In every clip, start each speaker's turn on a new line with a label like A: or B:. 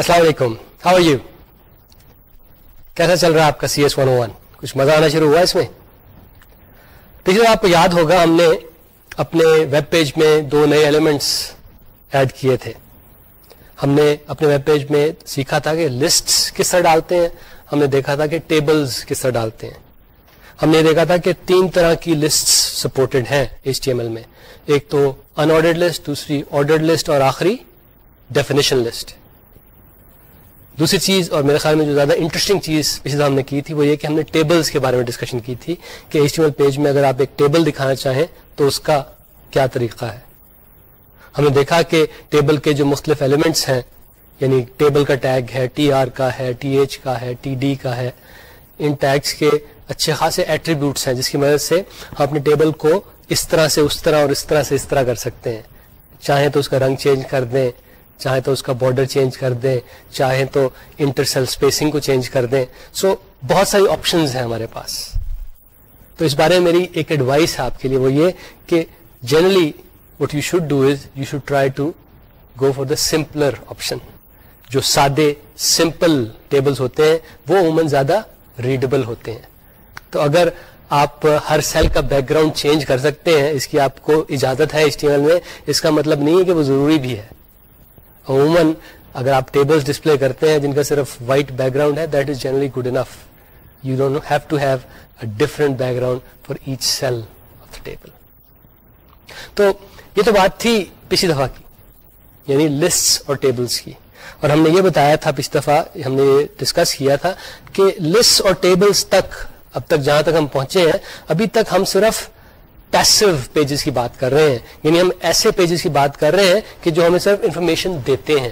A: السلام علیکم how you کیسا چل رہا ہے آپ کا سی ایس ون ون کچھ مزہ آنا شروع ہوا اس میں؟ پچھلے آپ کو یاد ہوگا، ہم نے اپنے ویب پیج میں دو نئے ایلیمنٹس ایڈ کیے تھے۔ ہم نے اپنے ویب پیج میں سیکھا تھا کہ لسٹ کس طرح ڈالتے ہیں، ہم نے دیکھا تھا کہ ٹیبلز کس طرح ڈالتے ہیں۔ ہم نے دیکھا تھا کہ تین طرح کی لسٹ سپورٹڈ ہیں ایچ ٹی ایم ایل میں۔ ایک تو ان آرڈرڈ لسٹ دوسری آرڈرڈ لسٹ اور آخری ڈیفینیشن لسٹ دوسری چیز اور میرے خیال میں جو زیادہ انٹرسٹنگ چیز پچھلے ہم نے کی تھی وہ یہ کہ ہم نے ٹیبلز کے بارے میں ڈسکشن کی تھی کہ ایچ ٹی ایل پیج میں اگر آپ ایک ٹیبل دکھانا چاہیں تو اس کا کیا طریقہ ہے؟ ہم نے دیکھا کہ ٹیبل کے جو مختلف ایلیمنٹس ہیں یعنی ٹیبل کا ٹیگ ہے ٹی آر کا ہے ٹی ایچ کا ہے ٹی ڈی کا ہے، ان ٹیگس کے اچھے خاصے ایٹریبیوٹس ہیں، جس کی مدد سے ہم اپنے ٹیبل کو اس طرح سے اس طرح اور اس طرح سے اس طرح کر سکتے ہیں۔ چاہیں تو اس کا رنگ چینج کر دیں۔ چاہیں تو اس کا بارڈر چینج کر دیں چاہیں تو انٹر سیل اسپیسنگ کو چینج کر دیں۔ سو so, بہت ساری آپشنز ہیں ہمارے پاس۔ تو اس بارے میں میری ایک ایڈوائس ہے آپ کے لیے وہ یہ کہ generally what you should do is you should try to go for the simpler option جو سادے سمپل ٹیبلز ہوتے ہیں وہ عموماً زیادہ ریڈیبل ہوتے ہیں۔ تو اگر آپ ہر سیل کا بیک گراؤنڈ چینج کر سکتے ہیں اس کی آپ کو اجازت ہے ایچ میں اس کا مطلب نہیں ہے کہ وہ ضروری بھی ہے۔ عموماً اگر آپ ٹیبلز ڈسپلے کرتے ہیں جن کا صرف وائٹ بیک گراؤنڈ ہے that is generally good enough you don't have to have a different background for each cell of the table تو یہ تو بات تھی پچھلی دفعہ کی یعنی لسٹ اور ٹیبلز کی۔ اور ہم نے یہ بتایا تھا پچھلی دفعہ، ہم نے یہ ڈسکس کیا تھا کہ لسٹ اور ٹیبلز تک، اب تک جہاں تک ہم پہنچے ہیں، ابھی تک ہم صرف پیسو پیجز کی بات کر رہے ہیں۔ یعنی ہم ایسے پیجز کی بات کر رہے ہیں کہ جو ہمیں صرف انفارمیشن دیتے ہیں۔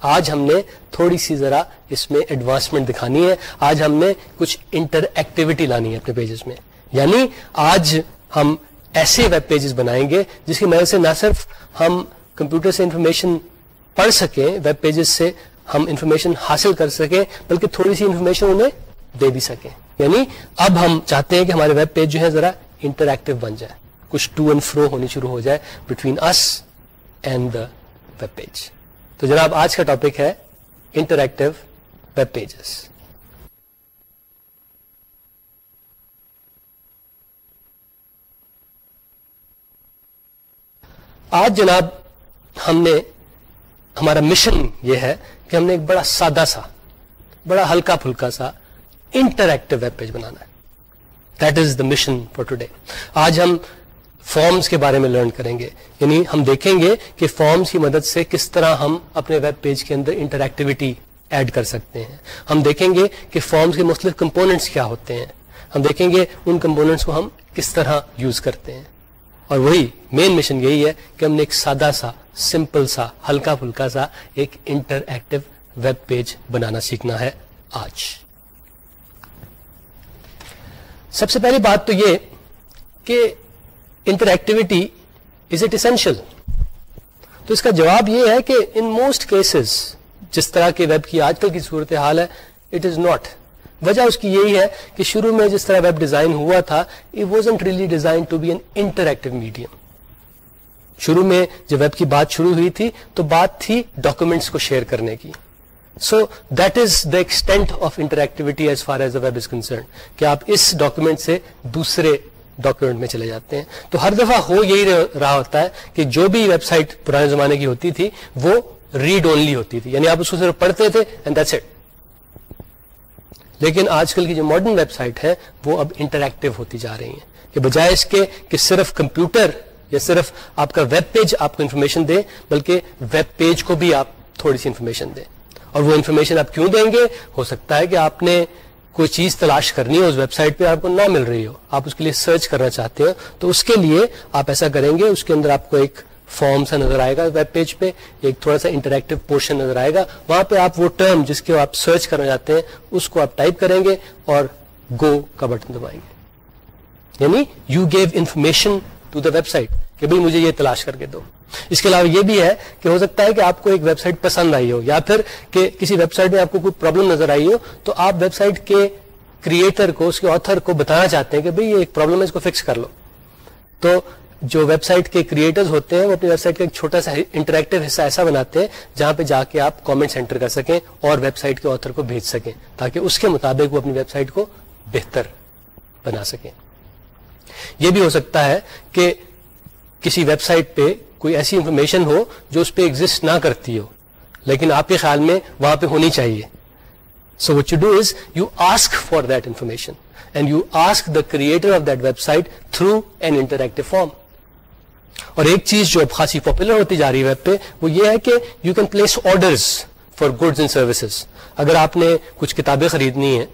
A: آج ہم نے تھوڑی سی ذرا اس میں ایڈوانسمنٹ دکھانی ہے۔ آج ہم نے کچھ انٹر ایکٹیویٹی لانی ہے اپنے پیجز میں۔ یعنی آج ہم ایسے ویب پیجز بنائیں گے جس کی مدد سے نہ صرف ہم کمپیوٹر سے انفارمیشن پڑھ سکیں ویب پیجز سے ہم انفارمیشن حاصل کر سکیں، بلکہ تھوڑی سی انفارمیشن انہیں دے بھی سکیں۔ یعنی اب ہم چاہتے ہیں کہ ہمارے ویب پیج جو ہے ذرا انٹریکٹو بن جائے۔ کچھ ٹو اینڈ فرو ہونی شروع ہو جائے between us and the web page تو جناب، آج کا ٹاپک ہے انٹریکٹو ویب پیجز آج جناب، ہم نے، ہمارا مشن یہ ہے کہ ہم نے ایک بڑا سادہ سا، بڑا ہلکا پھلکا سا انٹریکٹو ویب پیج بنانا ہے۔ That is the mission for today آج ہم فارمز کے بارے میں لرن کریں گے. یعنی ہم دیکھیں گے کہ فارمز کی مدد سے کس طرح ہم اپنے ویب پیج کے اندر انٹریکٹیوٹی ایڈ کر سکتے ہیں. ہم دیکھیں گے کہ فارمز کے مختلف کمپوننٹس کیا ہوتے ہیں. ہم دیکھیں گے ان کمپوننٹس کو ہم کس طرح یوز کرتے ہیں. اور وہی مین مشن یہی ہے کہ ہم نے ایک سادہ سا سمپل سا، ہلکا پھلکا سا ایک انٹر ایکٹیو ویب پیج بنانا سیکھنا ہے آج. سب سے پہلی بات تو یہ کہ interactivity is it essential تو اس کا جواب یہ ہے کہ ان موسٹ کیسز جس طرح کے ویب کی آج کل کی صورت حال ہے اٹ از ناٹ وجہ اس کی یہی ہے کہ شروع میں جس طرح ویب ڈیزائن ہوا تھا it was really design to be an interactive medium شروع میں جب ویب کی بات شروع ہوئی تھی، تو بات تھی ڈاکومینٹس کو شیئر کرنے کی. So that is the extent of interactivity as far as the web is concerned کہ آپ اس ڈاکومنٹ سے دوسرے ڈاکومنٹ میں چلے جاتے ہیں. تو ہر دفعہ ہو یہی رہا ہوتا ہے کہ جو بھی ویب سائٹ پرانے زمانے کی ہوتی تھی، وہ ریڈ اونلی ہوتی تھی. یعنی آپ اس کو صرف پڑھتے تھے اینڈ دیٹس اٹ لیکن آج کل کی جو ماڈرن ویب سائٹ ہے، وہ اب انٹریکٹو ہوتی جا رہی ہیں. کہ بجائے اس کے کہ صرف کمپیوٹر یا صرف آپ کا ویب پیج آپ کو انفارمیشن دے، بلکہ ویب پیج کو بھی آپ تھوڑی سی انفارمیشن دیں اور وہ انفارمیشن آپ کیوں دیں گے؟ ہو سکتا ہے کہ آپ نے کوئی چیز تلاش کرنی ہو، اس ویب سائٹ پہ آپ کو نہ مل رہی ہو، آپ اس کے لیے سرچ کرنا چاہتے ہیں تو اس کے لیے آپ ایسا کریں گے، اس کے اندر آپ کو ایک فارم سا نظر آئے گا ویب پیج پہ، ایک تھوڑا سا انٹریکٹو پورشن نظر آئے گا، وہاں پہ آپ وہ ٹرم جس کے آپ سرچ کرنا چاہتے ہیں، اس کو آپ ٹائپ کریں گے اور گو کا بٹن دبائیں گے۔ یعنی you give information to the website کہ بھائی مجھے یہ تلاش کر کے دو۔ اس کے علاوہ یہ بھی ہے کہ ہو سکتا ہے کہ آپ کو ایک ویب سائٹ پسند آئی ہو، یا پھر کہ کسی ویب سائٹ میں آپ کو کوئی پرابلم نظر آئی ہو، تو آپ ویب سائٹ کے کریٹر کو، اس کے آتھر کو بتانا چاہتے ہیں کہ بھائی یہ ایک پرابلم ہے، اس کو فکس کر لو۔ تو جو ویب سائٹ کے کریٹرز ہوتے ہیں، وہ اپنی ویب سائٹ کا ایک چھوٹا سا انٹریکٹیو حصہ ایسا بناتے ہیں، جہاں پہ جا کے آپ کامنٹ انٹر کر سکیں اور ویب سائٹ کے آتھر کو بھیج سکیں، تاکہ اس کے مطابق وہ اپنی ویب سائٹ کو بہتر بنا سکیں۔ یہ بھی ہو سکتا ہے کہ کسی ویب سائٹ پہ کوئی ایسی انفارمیشن ہو جو اس پہ ایگزٹ نہ کرتی ہو، لیکن آپ کے خیال میں وہاں پہ ہونی چاہیے۔ So what you do is you ask for that information and you ask the creator of that website through an interactive form اور ایک چیز جو اب خاصی پاپولر ہوتی جا رہی ہے ویب پہ، وہ یہ ہے کہ you can place orders for goods and services اگر آپ نے کچھ کتابیں خریدنی ہیں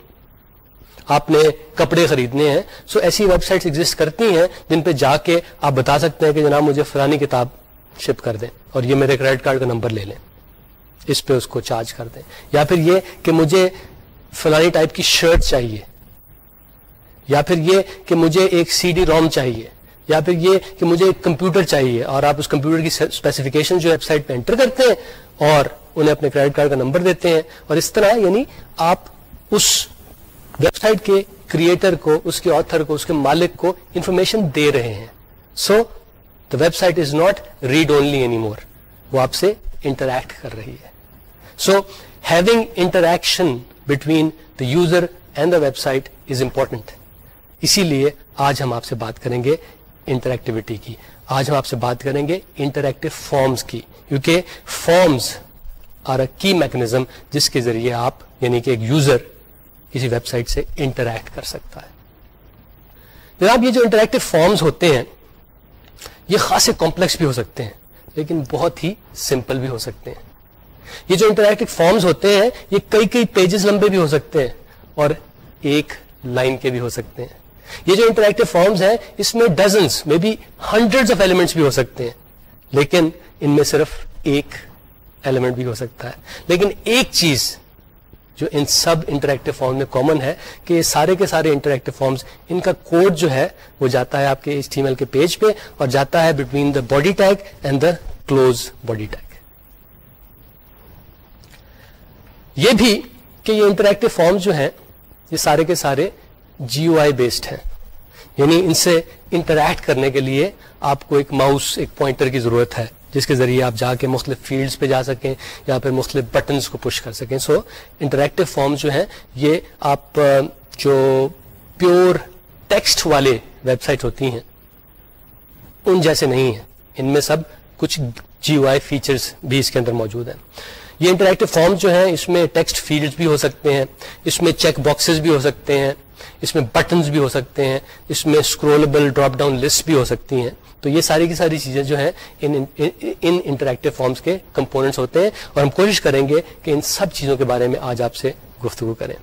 A: آپ نے کپڑے خریدنے ہیں سو ایسی ویب سائٹس ایگزٹ کرتی ہیں جن پہ جا کے آپ بتا سکتے ہیں کہ جناب مجھے فلانی کتاب شپ کر دیں اور یہ میرے کریڈٹ کارڈ کا نمبر لے لیں۔ اس پہ اس کو چارج کر دیں۔ یا پھر یہ کہ مجھے فلانی ٹائپ کی شرٹ چاہیے۔ یا پھر یہ کہ مجھے ایک سی ڈی روم چاہیے۔ یا پھر یہ کہ مجھے ایک کمپیوٹر چاہیے۔ اور آپ اس کمپیوٹر کی اسپیسیفکیشن جو ویب سائٹ پہ انٹر کرتے ہیں اور انہیں اپنے کریڈٹ کارڈ کا نمبر دیتے ہیں۔ اور اس طرح یعنی آپ اس ویب سائٹ کے کریٹر کو، اس کے آتھر کو، اس کے مالک کو انفارمیشن دے رہے ہیں۔ So the website is not read only any more وہ آپ سے انٹریکٹ کر رہی ہے۔ So having interaction between the user and the website is important اسی لیے آج ہم آپ سے بات کریں گے انٹریکٹیوٹی کی۔ آج ہم آپ سے بات کریں گے انٹریکٹو فارمز کی۔ کیونکہ فارمز آر اے کی میکنیزم جس کے ذریعے آپ یعنی کہ ایک یوزر کسی ویب سائٹ سے انٹریکٹ کر سکتا ہے۔ جناب، یہ جو انٹریکٹو فارمز ہوتے ہیں، یہ خاصے کمپلیکس بھی ہو سکتے ہیں، لیکن بہت ہی سمپل بھی ہو سکتے ہیں۔ یہ جو انٹریکٹو فارمز ہوتے ہیں، یہ کئی کئی پیجز لمبے بھی ہو سکتے ہیں اور ایک لائن کے بھی ہو سکتے ہیں۔ یہ جو انٹریکٹو فارمز ہیں، اس میں ڈزنس میں بی ہنڈریڈ آف ایلیمنٹس بھی ہو سکتے ہیں۔ لیکن ان میں صرف ایک ایلیمنٹ بھی ہو سکتا ہے۔ لیکن ایک چیز جو ان سب انٹریکٹو فارم میں کامن ہے کہ یہ سارے کے سارے انٹریکٹو فارمز ان کا کوڈ جو ہے، وہ جاتا ہے آپ کے ایچ ٹی ایم ایل کے پیج پہ اور جاتا ہے between the body tag and the close body tag یہ بھی کہ یہ انٹریکٹو فارم جو ہیں، یہ سارے کے سارے جی او آئی بیسڈ ہیں۔ یعنی ان سے انٹریکٹ کرنے کے لیے آپ کو ایک ماؤس ایک پوائنٹر کی ضرورت ہے۔ جس کے ذریعے آپ جا کے مختلف فیلڈز پہ جا سکیں یا پھر مختلف بٹنز کو پش کر سکیں. سو انٹریکٹو فارم جو ہیں، یہ آپ جو پیور ٹیکسٹ والے ویب سائٹ ہوتی ہیں، ان جیسے نہیں ہیں. ان میں سب کچھ جی او آئی فیچرز بھی اس کے اندر موجود ہیں. یہ انٹریکٹو فارم جو ہیں، اس میں ٹیکسٹ فیلڈ بھی ہو سکتے ہیں، اس میں چیک باکسز بھی ہو سکتے ہیں، اس میں بٹنز بھی ہو سکتے ہیں، اس میں اسکرولبل ڈراپ ڈاؤن لسٹ بھی ہو سکتی ہیں. تو یہ ساری کی ساری چیزیں جو ہیں، ان انٹریکٹو فارمز کے کمپوننٹس ہوتے ہیں اور ہم کوشش کریں گے کہ ان سب چیزوں کے بارے میں آج آپ سے گفتگو کریں۔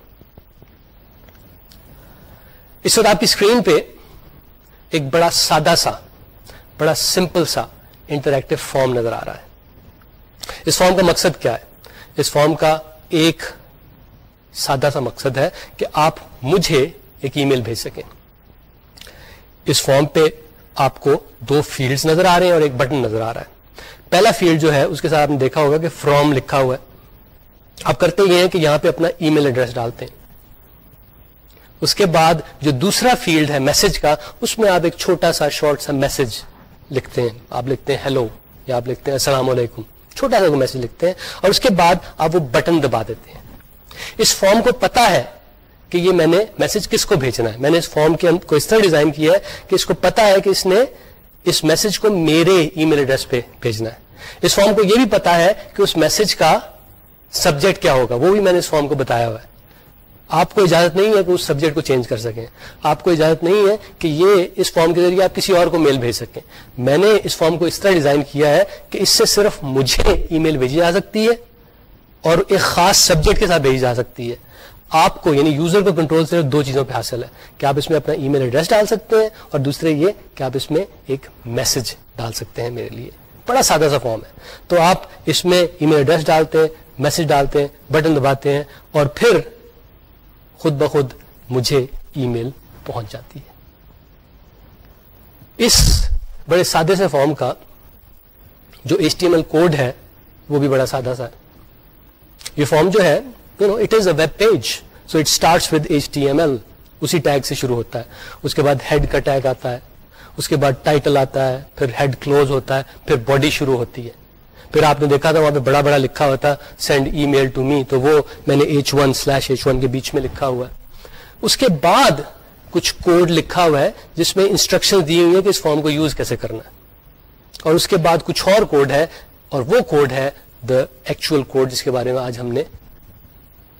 A: اس وقت آپ کی اسکرین پہ ایک بڑا سادہ سا، بڑا سمپل سا انٹریکٹو فارم نظر آ رہا ہے۔ اس فارم کا مقصد کیا ہے؟ اس فارم کا ایک سادہ سا مقصد ہے کہ آپ مجھے ایک ای میل بھیج سکیں۔ اس فارم پہ آپ کو دو فیلڈز نظر آ رہے ہیں اور ایک بٹن نظر آ رہا ہے۔ پہلا فیلڈ جو ہے، اس کے ساتھ آپ نے دیکھا ہوگا کہ فرام لکھا ہوا ہے۔ آپ کرتے یہ ہیں کہ یہاں پہ اپنا ای میل ایڈریس ڈالتے ہیں۔ اس کے بعد جو دوسرا فیلڈ ہے میسج کا، اس میں آپ ایک چھوٹا سا شارٹ سا میسج لکھتے ہیں۔ آپ لکھتے ہیں ہیلو یا آپ لکھتے ہیں السلام علیکم۔ چھوٹا سا میسج لکھتے ہیں۔ اور اس کے بعد آپ وہ بٹن دبا دیتے ہیں۔ اس فارم کو پتا ہے کہ یہ میں نے میسج کس کو بھیجنا ہے؟ میں نے اس فارم کے کو اس طرح ڈیزائن کیا ہے کہ اس کو پتا ہے کہ اس نے اس میسج کو میرے ای میل ایڈریس پہ بھیجنا ہے۔ اس فارم کو یہ بھی پتا ہے کہ اس میسج کا سبجیکٹ کیا ہوگا۔ وہ بھی میں نے اس فارم کو بتایا ہوا ہے۔ آپ کو اجازت نہیں ہے کہ اس سبجیکٹ کو چینج کر سکیں۔ آپ کو اجازت نہیں ہے کہ یہ اس فارم کے ذریعے آپ کسی اور کو میل بھیج سکیں۔ میں نے اس فارم کو اس طرح ڈیزائن کیا ہے کہ اس سے صرف مجھے ای میل بھیجی جا سکتی ہے اور ایک خاص سبجیکٹ کے ساتھ بھیجی جا سکتی ہے۔ آپ کو یعنی یوزر کو کنٹرول صرف دو چیزوں پہ حاصل ہے کہ آپ اس میں اپنا ای میل ایڈریس ڈال سکتے ہیں اور دوسرے یہ کہ آپ اس میں ایک میسج ڈال سکتے ہیں میرے لیے۔ بڑا سادہ سا فارم ہے۔ تو آپ اس میں ای میل ایڈریس ڈالتے ہیں میسج ڈالتے ہیں بٹن دباتے ہیں اور پھر خود بخود مجھے ای میل پہنچ جاتی ہے۔ اس بڑے سادے سے فارم کا جو H T M L code ہے وہ بھی بڑا سادہ سا ہے۔ یہ فارم جو ہے you know it is a web page so it start with H T M L اسی ٹیگ سے شروع ہوتا ہے. اس کے بعد ہیڈ کا ٹیگ آتا ہے. اس کے بعد ٹائٹل آتا ہے. پھر ہیڈ کلوز ہوتا ہے. پھر باڈی شروع ہوتی ہے. پھر آپ نے دیکھا تھا وہاں پہ بڑا بڑا لکھا ہوا تھا سینڈ ای میل ٹو می تو وہ میں نے H one slash H one کے بیچ میں لکھا ہوا ہے. اس کے بعد کچھ کوڈ لکھا ہوا ہے، جس میں انسٹرکشن دی ہوئی ہے کہ اس فارم کو یوز کیسے کرنا ہے. اور اس کے بعد کچھ اور کوڈ ہے، اور وہ کوڈ ہے دا ایکچوئل کوڈ جس کے بارے میں آج ہم نے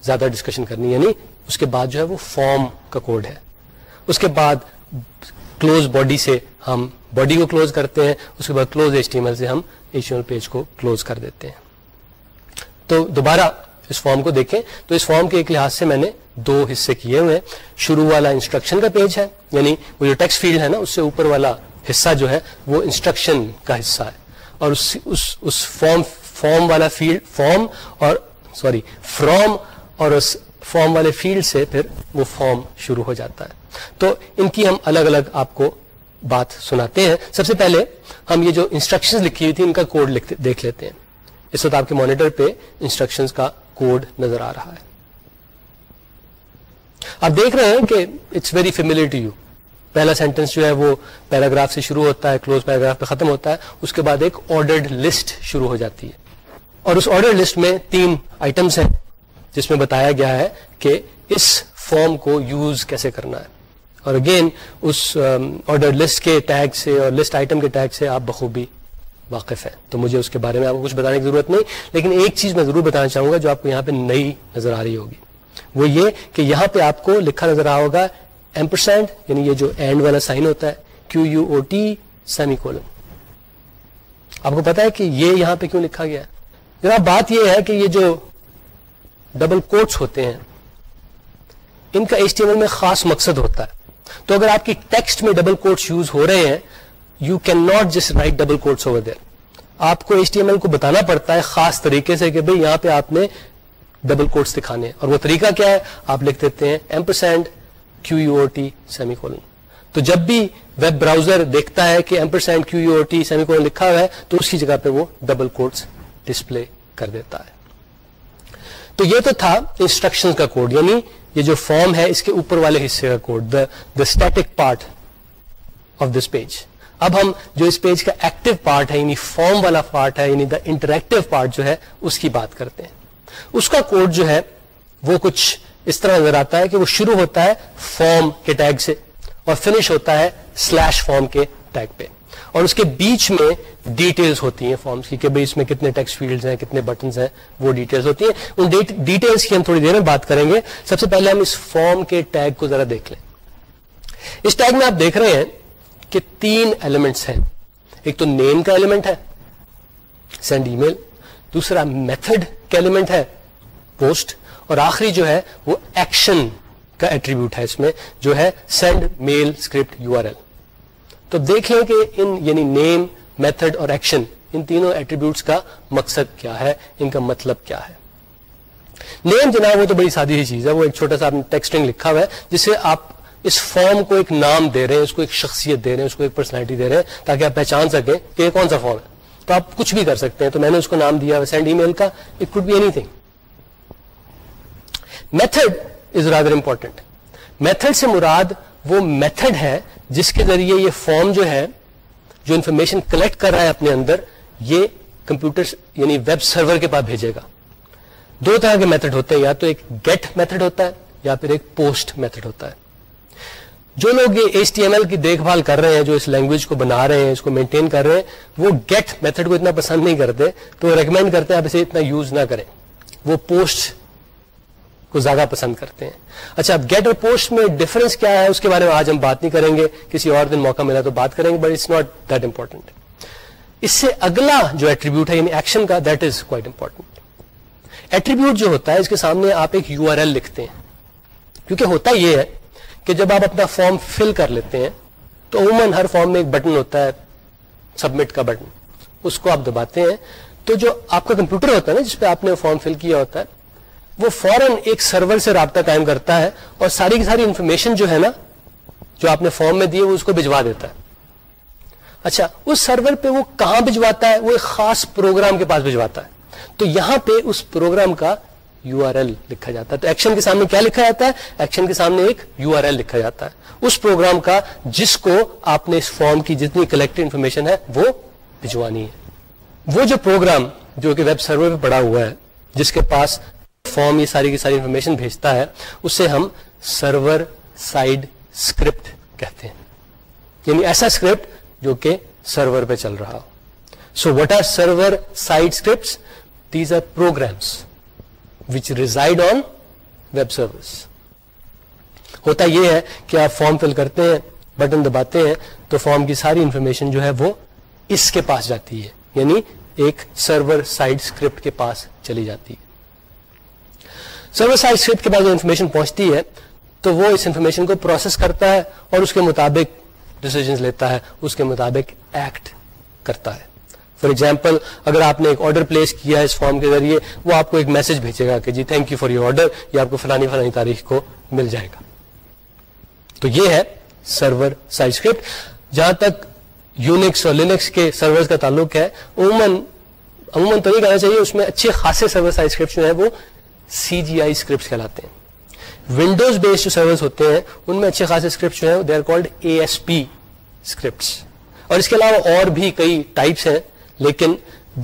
A: زیادہ ڈسکشن کرنی یعنی اس کے بعد جو ہے وہ فارم کا کوڈ ہے۔ اس کے بعد کلوز باڈی سے ہم باڈی کو کلوز کرتے ہیں اس کے بعد کلوز ایچ ٹی سے ہم ایچ ٹی پیج کو کلوز کر دیتے ہیں۔ تو دوبارہ اس فارم کو دیکھیں۔ تو اس فارم کے ایک لحاظ سے میں نے دو حصے کیے ہوئے ہیں۔ شروع والا انسٹرکشن کا پیج ہے یعنی وہ جو ٹیکس فیلڈ ہے نا اس سے اوپر والا حصہ جو ہے وہ انسٹرکشن کا حصہ ہے۔ اور اس اس, اس فارم فارم والا فیلڈ فارم اور سوری فرام اور اس فارم والے فیلڈ سے پھر وہ فارم شروع ہو جاتا ہے۔ تو ان کی ہم الگ الگ آپ کو بات سناتے ہیں۔ سب سے پہلے ہم یہ جو انسٹرکشن لکھی ہوئی تھی، ان کا کوڈ دیکھ لیتے ہیں۔ اس وقت آپ کے مانیٹر پہ انسٹرکشن کا کوڈ نظر آ رہا ہے۔ آپ دیکھ رہے ہیں کہ it's very familiar to you پہلا سینٹینس جو ہے وہ پیراگراف سے شروع ہوتا ہے کلوز پیراگراف پہ ختم ہوتا ہے۔ اس کے بعد ایک آرڈرڈ لسٹ شروع ہو جاتی ہے۔ اور اس آرڈر لسٹ میں تین آئٹمس ہیں۔ جس میں بتایا گیا ہے کہ اس فارم کو یوز کیسے کرنا ہے۔ اور اگین اس um, آرڈر لسٹ کے ٹیگ سے اور لسٹ آئٹم کے ٹیگ سے آپ بخوبی واقف ہیں۔ تو مجھے اس کے بارے میں آپ کو کچھ بتانے کی ضرورت نہیں، لیکن ایک چیز میں ضرور بتانا چاہوں گا جو آپ کو یہاں پہ نئی نظر آ رہی ہوگی۔ وہ یہ کہ یہاں پہ آپ کو لکھا نظر آ ہوگا ایمپرسینٹ یعنی یہ جو اینڈ والا سائن ہوتا ہے Q U O T semicolon آپ کو پتا ہے کہ یہ یہاں پہ کیوں لکھا گیا جناب، بات یہ ہے کہ یہ جو ڈبل کوٹس ہوتے ہیں۔ ان کا ایچ ٹی ایم ایل میں خاص مقصد ہوتا ہے۔ تو اگر آپ کی ٹیکسٹ میں ڈبل کوٹس یوز ہو رہے ہیں you can not just write double quotes over there آپ کو ایچ ٹی ایم ایل کو بتانا پڑتا ہے خاص طریقے سے کہ بھائی یہاں پہ آپ نے ڈبل کوٹس دکھانے اور وہ طریقہ کیا ہے؟ آپ لکھ دیتے ہیں M percent Q U O T semicolon تو جب بھی ویب براؤزر دیکھتا ہے کہ M percent Q U O T semicolon لکھا ہوا ہے، تو اس کی جگہ پہ وہ ڈبل کوٹس ڈسپلے کر دیتا ہے۔ تو یہ تو تھا انسٹرکشن کا کوڈ یعنی یہ جو فارم ہے اس کے اوپر والے حصے کا code the the static part of this page اب ہم جو اس پیج کا ایکٹیو پارٹ ہے یعنی فارم والا پارٹ ہے یعنی دا انٹریکٹو پارٹ جو ہے، اس کی بات کرتے ہیں۔ اس کا کوڈ جو ہے، وہ کچھ اس طرح نظر آتا ہے کہ وہ شروع ہوتا ہے فارم کے ٹیگ سے اور فنش ہوتا ہے سلیش فارم کے ٹیگ پہ۔ اور اس کے بیچ میں ڈیٹیلز ہوتی ہیں فارمس کی کہ بھائی اس میں کتنے ٹیکس فیلڈز ہیں، کتنے بٹنز ہیں، وہ ڈیٹیلز ہوتی ہیں۔ ان ڈیٹیلز کی ہم تھوڑی دیر میں بات کریں گے۔ سب سے پہلے ہم اس فارم کے ٹیگ کو ذرا دیکھ لیں۔ اس ٹیگ میں آپ دیکھ رہے ہیں کہ تین ایلیمنٹس ہیں۔ ایک تو نیم کا ایلیمنٹ ہے سینڈ ای میل دوسرا میتھڈ کا ایلیمنٹ ہے پوسٹ اور آخری جو ہے، وہ ایکشن کا ایٹریبیوٹ ہے اس میں، جو ہے send mail script U R L تو دیکھ لیں کہ ان یعنی نیم میتھڈ اور ایکشن ان تینوں ایٹریبیوٹس کا مقصد کیا ہے؟ ان کا مطلب کیا ہے؟ نیم جناب وہ تو بڑی سادی ہی چیز ہے، وہ ایک چھوٹا سا ٹیکسٹنگ لکھا ہوا ہے، جسے آپ اس فارم کو ایک نام دے رہے ہیں، اس کو ایک شخصیت دے رہے ہیں، اس کو ایک پرسنالٹی دے رہے ہیں، تاکہ آپ پہچان سکیں کہ یہ کون سا فارم ہے۔ تو آپ کچھ بھی کر سکتے ہیں، تو میں نے اس کو نام دیا سینڈ ای میل کا it be anything method is rather important method سے مراد وہ میتھڈ ہے جس کے ذریعے یہ فارم جو ہے، جو انفارمیشن کلیکٹ کر رہا ہے اپنے اندر، یہ کمپیوٹر یعنی ویب سرور کے پاس بھیجے گا۔ دو طرح کے میتھڈ ہوتے ہیں، یا تو ایک گیٹ میتھڈ ہوتا ہے، یا پھر ایک پوسٹ میتھڈ ہوتا ہے۔ جو لوگ یہ ایچ ٹی ایم ایل کی دیکھ بھال کر رہے ہیں، جو اس لینگویج کو بنا رہے ہیں، اس کو مینٹین کر رہے ہیں، وہ گیٹ میتھڈ کو اتنا پسند نہیں کرتے، تو ریکمینڈ کرتے ہیں آپ اسے اتنا یوز نہ کریں۔ وہ پوسٹ کو زیادہ پسند کرتے ہیں۔ اچھا اب گیٹ اور پوسٹ میں ڈفرنس کیا ہے؟ اس کے بارے میں آج ہم بات نہیں کریں گے۔ کسی اور دن موقع ملا تو بات کریں گے but it's not that important اس سے اگلا جو ایٹریبیوٹ ہے یعنی ایکشن کا that is quite important attribute جو ہوتا ہے، اس کے سامنے آپ ایک یو آر ایل لکھتے ہیں۔ کیونکہ ہوتا یہ ہے کہ جب آپ اپنا فارم فل کر لیتے ہیں، تو عموماً ہر فارم میں ایک بٹن ہوتا ہے سبمٹ کا بٹن اس کو آپ دباتے ہیں۔ تو جو آپ کا کمپیوٹر ہوتا ہے نا، جس پہ آپ نے فارم فل کیا ہوتا ہے وہ فوراً ایک سرور سے رابطہ قائم کرتا ہے اور ساری کی ساری انفارمیشن جو ہے نا، جو آپ نے فارم میں دی وہ اس کو بھجوا دیتا ہے۔ اچھا اس سرور پہ وہ کہاں بھجواتا ہے؟ وہ ایک خاص پروگرام کے پاس بھجواتا ہے۔ تو یہاں پہ اس پروگرام کا یو آر ایل لکھا جاتا ہے۔ تو ایکشن کے سامنے کیا لکھا جاتا ہے؟ ایکشن کے سامنے ایک یو آر ایل لکھا جاتا ہے۔ اس پروگرام کا جس کو آپ نے اس فارم کی جتنی کلیکٹ انفارمیشن ہے، وہ بھجوانی ہے۔ وہ جو پروگرام جو کہ ویب سرور پہ پڑا ہوا ہے، جس کے پاس فارم یہ ساری کی ساری انفارمیشن بھیجتا ہے، اسے ہم سرور سائڈ اسکرپٹ کہتے ہیں۔ یعنی ایسا اسکرپٹ جو کہ سرور پہ چل رہا ہو۔ So what are server side script these are programs which reside on web service ہوتا یہ ہے کہ آپ فارم فل کرتے ہیں بٹن دباتے ہیں، تو فارم کی ساری انفارمیشن جو ہے وہ اس کے پاس جاتی ہے۔ یعنی ایک سرور سائڈ اسکرپٹ کے پاس چلی جاتی ہے۔ سرور سائڈ اسکرپٹ کے پاس جو انفارمیشن پہنچتی ہے تو وہ اس انفارمیشن کو پروسیس کرتا ہے اور اس کے مطابق ڈسیزن لیتا ہے، اس کے مطابق ایکٹ کرتا ہے۔ فار ایگزامپل اگر آپ نے ایک آرڈر پلیس کیا ہے اس فارم کے ذریعے، وہ آپ کو ایک میسج بھیجے گا کہ جی thank you for your order یہ آپ کو فلانی فلانی تاریخ کو مل جائے گا۔ تو یہ ہے سرور سائز اسکرپٹ جہاں تک یونکس اور لینکس کے سرور کا تعلق ہے، عموماً عموماً تو نہیں کہنا چاہیے، اس میں اچھے خاصے سرور سائز اسکرپٹ جو ہے وہ سی جی آئی اسکرپٹ کہلاتے ہیں۔ ونڈوز بیسڈ جو سرورز ہوتے ہیں، ان میں اچھے خاصے اسکرپٹ جو ہیں they are called A S P scripts اور اس کے علاوہ اور بھی کئی ٹائپس ہیں، لیکن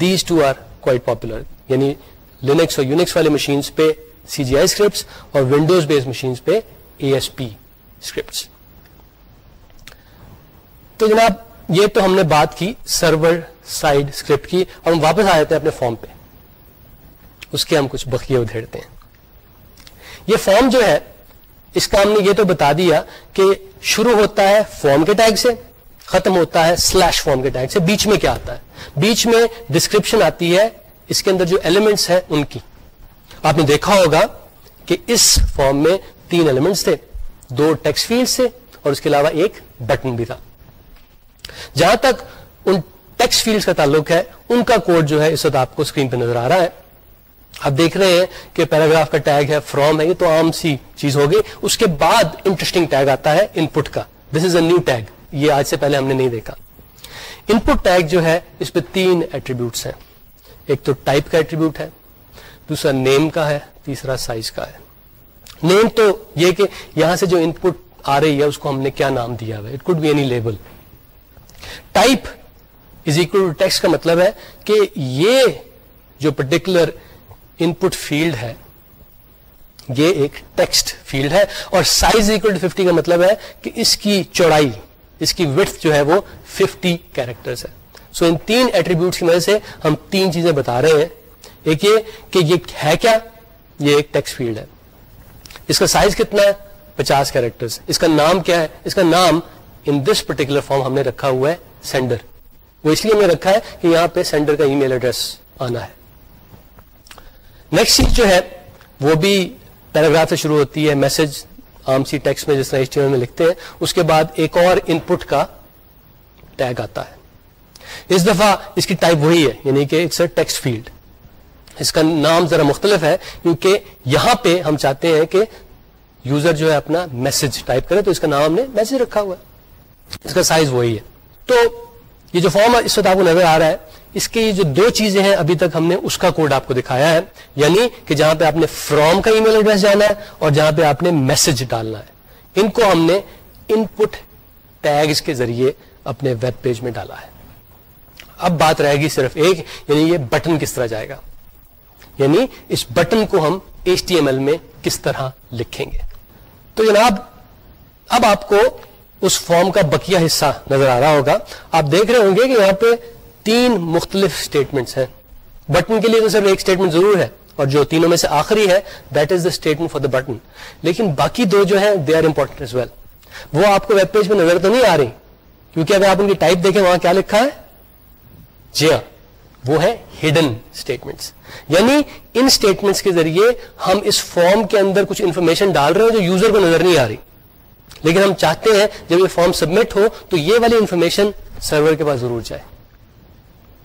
A: these two are quite popular یعنی لینکس اور یونکس والے مشینس پہ سی جی آئی اسکرپٹس اور ونڈوز بیسڈ مشینس پہ اے ایس پی اسکرپٹس تو جناب، یہ تو ہم نے بات کی سرور سائڈ اسکرپٹ کی۔ اور ہم واپس آ جاتے ہیں اپنے فارم پہ۔ اس کے ہم کچھ بخیے ادھیڑتے ہیں۔ یہ فارم جو ہے، اس کا ہم نے یہ تو بتا دیا کہ شروع ہوتا ہے فارم کے ٹیگ سے، ختم ہوتا ہے سلیش فارم کے ٹیگ سے۔ بیچ میں کیا آتا ہے؟ بیچ میں ڈسکرپشن آتی ہے، اس کے اندر جو ایلیمنٹس ہیں ان کی۔ آپ نے دیکھا ہوگا کہ اس فارم میں تین ایلیمنٹس تھے، دو ٹیکس فیلڈ سے اور اس کے علاوہ ایک بٹن بھی تھا۔ جہاں تک ان ٹیکس فیلڈ کا تعلق ہے، ان کا کوڈ جو ہے، اس وقت آپ کو اسکرین پہ نظر آ رہا ہے۔ آپ دیکھ رہے ہیں کہ پیراگراف کا ٹیگ ہے فرام ہے، یہ تو عام سی چیز ہوگی اس کے بعد انٹرسٹنگ ٹیگ آتا ہے ان پٹ کا۔ دس از اے نیو ٹیگ یہ آج سے پہلے ہم نے نہیں دیکھا۔ ان پٹ ٹیگ جو ہے، اس پہ تین ایٹریبیوٹس ہیں۔ ایک تو ٹائپ کا ایٹریبیوٹ ہے، دوسرا نیم کا ہے، تیسرا سائز کا ہے۔ نیم تو یہ کہ یہاں سے جو ان پٹ آ رہی ہے، اس کو ہم نے کیا نام دیا ہوا it could be any label type is equal to text کا مطلب ہے کہ یہ جو پرٹیکولر ان پٹ فیلڈ ہے، یہ ایک ٹیکسٹ فیلڈ ہے، اور سائز اکول ٹو ففٹی کا مطلب ہے کہ اس کی چوڑائی، اس کی وتھ جو ہے وہ ففٹی کیریکٹرس ہے. سو so ان تین ایٹریبیوٹس کی وجہ سے ہم تین چیزیں بتا رہے ہیں. ایک یہ کہ یہ ہے کیا؟ یہ ایک ٹیکسٹ فیلڈ ہے. اس کا سائز کتنا ہے؟ پچاس کیریکٹرس اس کا نام کیا ہے؟ اس کا نام ان دس پرٹیکولر فارم ہم نے رکھا ہوا ہے سینڈر وہ اس لیے ہم نے رکھا ہے کہ یہاں پہ سینڈر کا ای میل ایڈریس آنا ہے. نیکسٹ چیز جو ہے، وہ بھی پیراگراف سے شروع ہوتی ہے میسج عام سی ٹیکس میں جس طرح میں لکھتے ہیں، اس کے بعد ایک اور ان پٹ کا ٹیگ آتا ہے۔ اس دفعہ اس کی ٹائپ وہی ہے یعنی کہ اٹس اے ٹیکسٹ فیلڈ اس کا نام ذرا مختلف ہے، کیونکہ یہاں پہ ہم چاہتے ہیں کہ یوزر جو ہے اپنا میسج ٹائپ کرے، تو اس کا نام ہم نے میسج رکھا ہوا ہے۔ اس کا سائز وہی ہے۔ تو یہ جو فارم اس وقت آپ کو نظر آ رہا ہے، اس کی جو دو چیزیں ہیں ابھی تک ہم نے اس کا کوڈ آپ کو دکھایا ہے یعنی کہ جہاں پہ آپ نے فرام کا ای میل ایڈریس جانا ہے اور جہاں پہ آپ نے میسج ڈالنا ہے۔ ان کو ہم نے ان پٹ ٹیگز کے ذریعے اپنے ویب پیج میں ڈالا ہے۔ اب بات رہے گی صرف ایک یعنی یہ بٹن کس طرح جائے گا۔ یعنی اس بٹن کو ہم ایچ ٹی ایم ایل میں کس طرح لکھیں گے۔ تو جناب، اب آپ کو اس فارم کا بکیا حصہ نظر آ رہا ہوگا۔ آپ دیکھ رہے ہوں گے کہ یہاں پہ تین مختلف اسٹیٹمنٹس ہیں۔ بٹن کے لیے تو صرف ایک اسٹیٹمنٹ ضرور ہے اور جو تینوں میں سے آخری ہے that is the statement for the button لیکن باقی دو جو ہے they are important as well وہ آپ کو ویب پیج میں نظر تو نہیں آ رہی، کیونکہ اگر آپ ان کی ٹائپ دیکھیں، وہاں کیا لکھا ہے؟ جی ہاں وہ ہے ہڈن اسٹیٹمنٹس یعنی ان اسٹیٹمنٹس کے ذریعے ہم اس فارم کے اندر کچھ انفارمیشن ڈال رہے ہیں جو یوزر کو نظر نہیں آ رہی۔ لیکن ہم چاہتے ہیں جب یہ فارم سبمٹ ہو تو یہ والی انفارمیشن سرور کے پاس ضرور جائے۔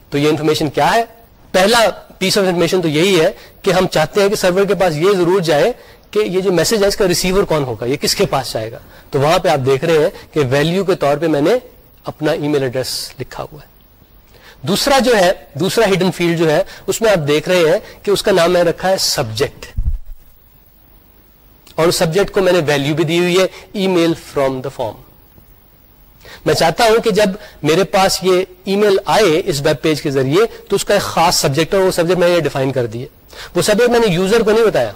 A: تو یہ انفارمیشن کیا ہے؟ پہلا پیس آف انفارمیشن تو یہی ہے کہ ہم چاہتے ہیں کہ سرور کے پاس یہ ضرور جائے کہ یہ جو میسج ہے، اس کا ریسیور کون ہوگا؟ یہ کس کے پاس جائے گا؟ تو وہاں پہ آپ دیکھ رہے ہیں کہ ویلو کے طور پہ میں نے اپنا ای میل ایڈریس لکھا ہوا ہے۔ دوسرا جو ہے، دوسرا ہڈن فیلڈ جو ہے، اس میں آپ دیکھ رہے ہیں کہ اس کا نام میں رکھا ہے سبجیکٹ اور اس سبجیکٹ کو میں نے ویلو بھی دی ہوئی ہے ای میل فرام دا فارم میں چاہتا ہوں کہ جب میرے پاس یہ ای میل آئے اس ویب پیج کے ذریعے، تو اس کا ایک خاص سبجیکٹ ہے وہ سبجیکٹ میں نے ڈیفائن کر دیے وہ سبجیکٹ میں نے یوزر کو نہیں بتایا،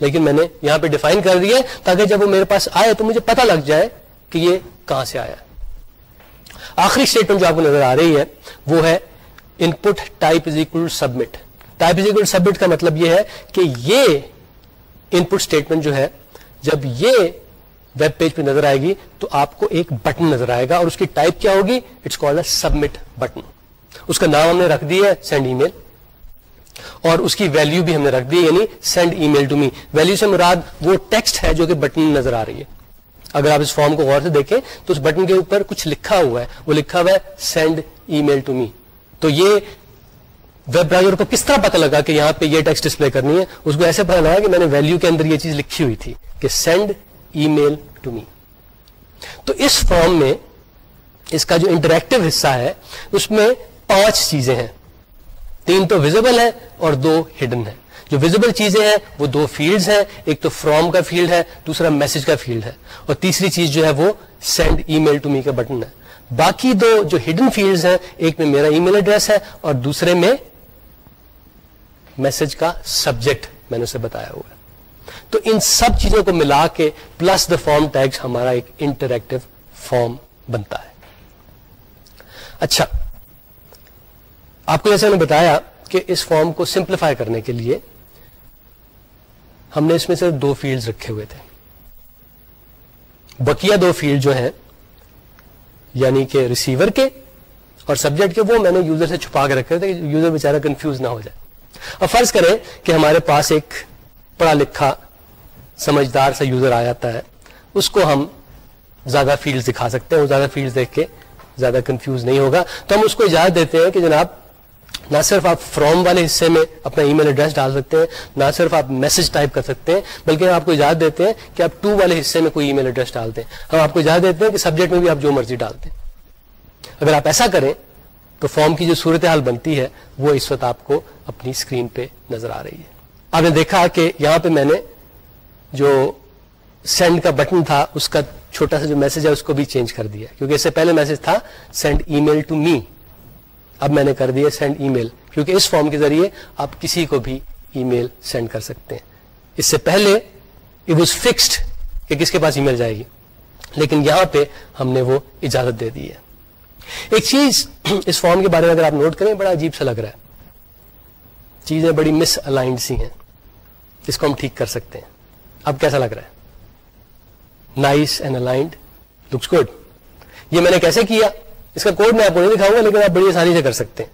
A: لیکن میں نے یہاں پہ ڈیفائن کر دیا تاکہ جب وہ میرے پاس آئے تو مجھے پتا لگ جائے کہ یہ کہاں سے آیا آخری اسٹیٹمنٹ جو آپ کو نظر آ رہی ہے، وہ ہے input type is equal submit type is equal submit کا مطلب یہ ہے کہ یہ ان پٹ اسٹیٹمنٹ جو ہے، جب یہ ویب پیج پہ نظر آئے گی تو آپ کو ایک بٹن نظر آئے گا اور اس کی ٹائپ کیا ہوگی؟ اٹس کال سبمٹ بٹن اس کا نام ہم نے رکھ دیا ہے سینڈ ای میل اور اس کی ویلو بھی ہم نے رکھ دی یعنی send e mail to me value سے مراد وہ ٹیکسٹ ہے جو کہ بٹن نظر آ رہی ہے۔ اگر آپ اس فارم کو غور سے دیکھیں تو اس بٹن کے اوپر کچھ لکھا ہوا ہے۔ وہ لکھا ہوا ہے سینڈ ای میل ٹو می تو یہ ویب براؤزر کو کس طرح پتا لگا کہ یہاں پہ یہ ٹیکسٹ ڈسپلے کرنی ہے؟ اس کو ایسے پتا لگا کہ میں نے ویلو کے اندر یہ چیز لکھی ہوئی تھی کہ سینڈ ای میل ٹو می تو اس فارم میں اس کا جو انٹریکٹو حصہ ہے، اس میں پانچ چیزیں ہیں۔ تین تو ویزیبل ہے اور دو ہڈن ہے جو ویزیبل چیزیں ہیں، وہ دو فیلڈز ہیں۔ ایک تو فرام کا فیلڈ ہے، دوسرا میسج کا فیلڈ ہے۔ اور تیسری چیز جو ہے، وہ سینڈ ای میل ٹو می کا بٹن ہے۔ باقی دو جو ہڈن فیلڈز ہیں، ایک میں میرا ای میل ایڈریس ہے اور دوسرے میں میسج کا سبجیکٹ میں نے اسے بتایا ہوا ہے۔ تو ان سب چیزوں کو ملا کے پلس دا فارم ٹیکس ہمارا ایک انٹریکٹو فارم بنتا ہے۔ اچھا آپ کو جیسے میں نے بتایا کہ اس فارم کو سمپلیفائی کرنے کے لیے ہم نے اس میں صرف دو فیلڈ رکھے ہوئے تھے۔ بقیہ دو فیلڈ جو ہیں یعنی کہ ریسیور کے اور سبجیکٹ کے، وہ میں نے یوزر سے چھپا کے رکھے تھے کہ یوزر بےچارا کنفیوز نہ ہو جائے۔ اب فرض کریں کہ ہمارے پاس ایک پڑھا لکھا سمجھدار سا یوزر آ جاتا ہے، اس کو ہم زیادہ فیلڈ دکھا سکتے ہیں، وہ زیادہ فیلڈ دیکھ کے زیادہ کنفیوز نہیں ہوگا۔ تو ہم اس کو اجازت دیتے ہیں کہ جناب، نہ صرف آپ فرام والے حصے میں اپنا ای میل ایڈریس ڈال سکتے ہیں، نہ صرف آپ میسج ٹائپ کر سکتے ہیں، بلکہ ہم آپ کو اجازت دیتے ہیں کہ آپ ٹو والے حصے میں کوئی ای میل ایڈریس ڈالتے ہیں ہم آپ کو اجازت دیتے ہیں کہ سبجیکٹ میں بھی آپ جو مرضی ڈالتے ہیں اگر آپ ایسا کریں تو فارم کی جو صورتحال بنتی ہے، وہ اس وقت آپ کو اپنی اسکرین پہ نظر آ رہی ہے۔ آپ نے دیکھا کہ یہاں پہ میں نے جو سینڈ کا بٹن تھا، اس کا چھوٹا سا جو میسج ہے، اس کو بھی چینج کر دیا۔ کیونکہ اس سے پہلے میسج تھا سینڈ ای میل ٹو می اب میں نے کر دیا سینڈ ای میل کیونکہ اس فارم کے ذریعے آپ کسی کو بھی ای میل سینڈ کر سکتے ہیں۔ اس سے پہلے اٹ واز فکسڈ کہ کس کے پاس ای میل جائے گی۔ لیکن یہاں پہ ہم نے وہ اجازت دے دی ہے۔ ایک چیز اس فارم کے بارے میں اگر آپ نوٹ کریں، بڑا عجیب سا لگ رہا ہے۔ چیزیں بڑی مس الائنڈ سی ہیں، جس کو ہم ٹھیک کر سکتے ہیں۔ اب کیسا لگ رہا ہے؟ Nice and aligned looks good یہ میں نے کیسے کیا؟ اس کا کوڈ میں آپ کو نہیں دکھاؤں گا، لیکن آپ بڑی آسانی سے کر سکتے ہیں۔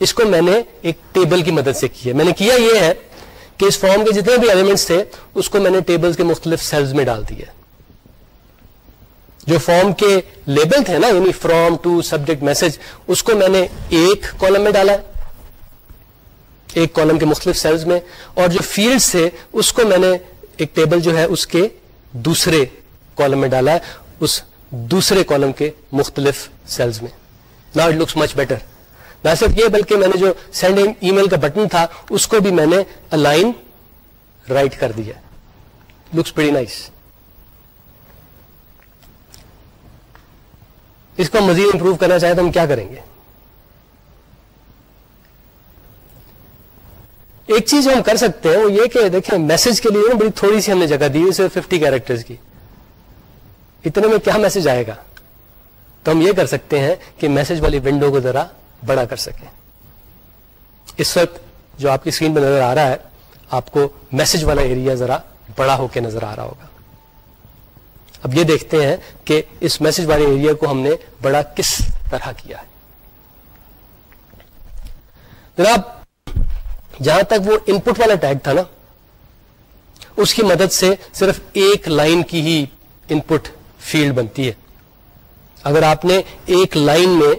A: اس کو میں نے ایک ٹیبل کی مدد سے کیا۔ میں نے کیا یہ ہے کہ اس فارم کے جتنے بھی ایلیمنٹس تھے، اس کو میں نے ٹیبل کے مختلف سیلز میں ڈال دیا۔ جو فارم کے لیبل تھے نا یعنی فرام ٹو سبجیکٹ میسج اس کو میں نے ایک کالم میں ڈالا ایک کالم کے مختلف سیلز میں، اور جو فیلڈ تھے، اس کو میں نے ایک ٹیبل جو ہے اس کے دوسرے کالم میں ڈالا ہے، اس دوسرے کالم کے مختلف سیلز میں. نا اٹ لکس مچ بیٹر نہ صرف یہ، بلکہ میں نے جو سینڈ ای میل کا بٹن تھا، اس کو بھی میں نے الائن رائٹ کر دیا لکس ویری نائس اس کو مزید امپروو کرنا چاہیں تو ہم کیا کریں گے؟ ایک چیز جو ہم کر سکتے ہیں وہ یہ کہ دیکھیں میسج کے لیے بڑی تھوڑی سی ہم نے جگہ دی صرف ففٹی کیریکٹر کی۔ اتنے میں کیا میسج آئے گا؟ تو ہم یہ کر سکتے ہیں کہ میسج والی ونڈو کو ذرا بڑا کر سکیں۔ اس وقت جو آپ کی اسکرین پہ نظر آ رہا ہے، آپ کو میسج والا ایریا ذرا بڑا ہو کے نظر آ رہا ہوگا۔ اب یہ دیکھتے ہیں کہ اس میسج والے ایریا کو ہم نے بڑا کس طرح کیا ہے۔ جناب، جہاں تک وہ ان پٹ والا ٹیگ تھا نا، اس کی مدد سے صرف ایک لائن کی ہی ان پٹ فیلڈ بنتی ہے۔ اگر آپ نے ایک لائن میں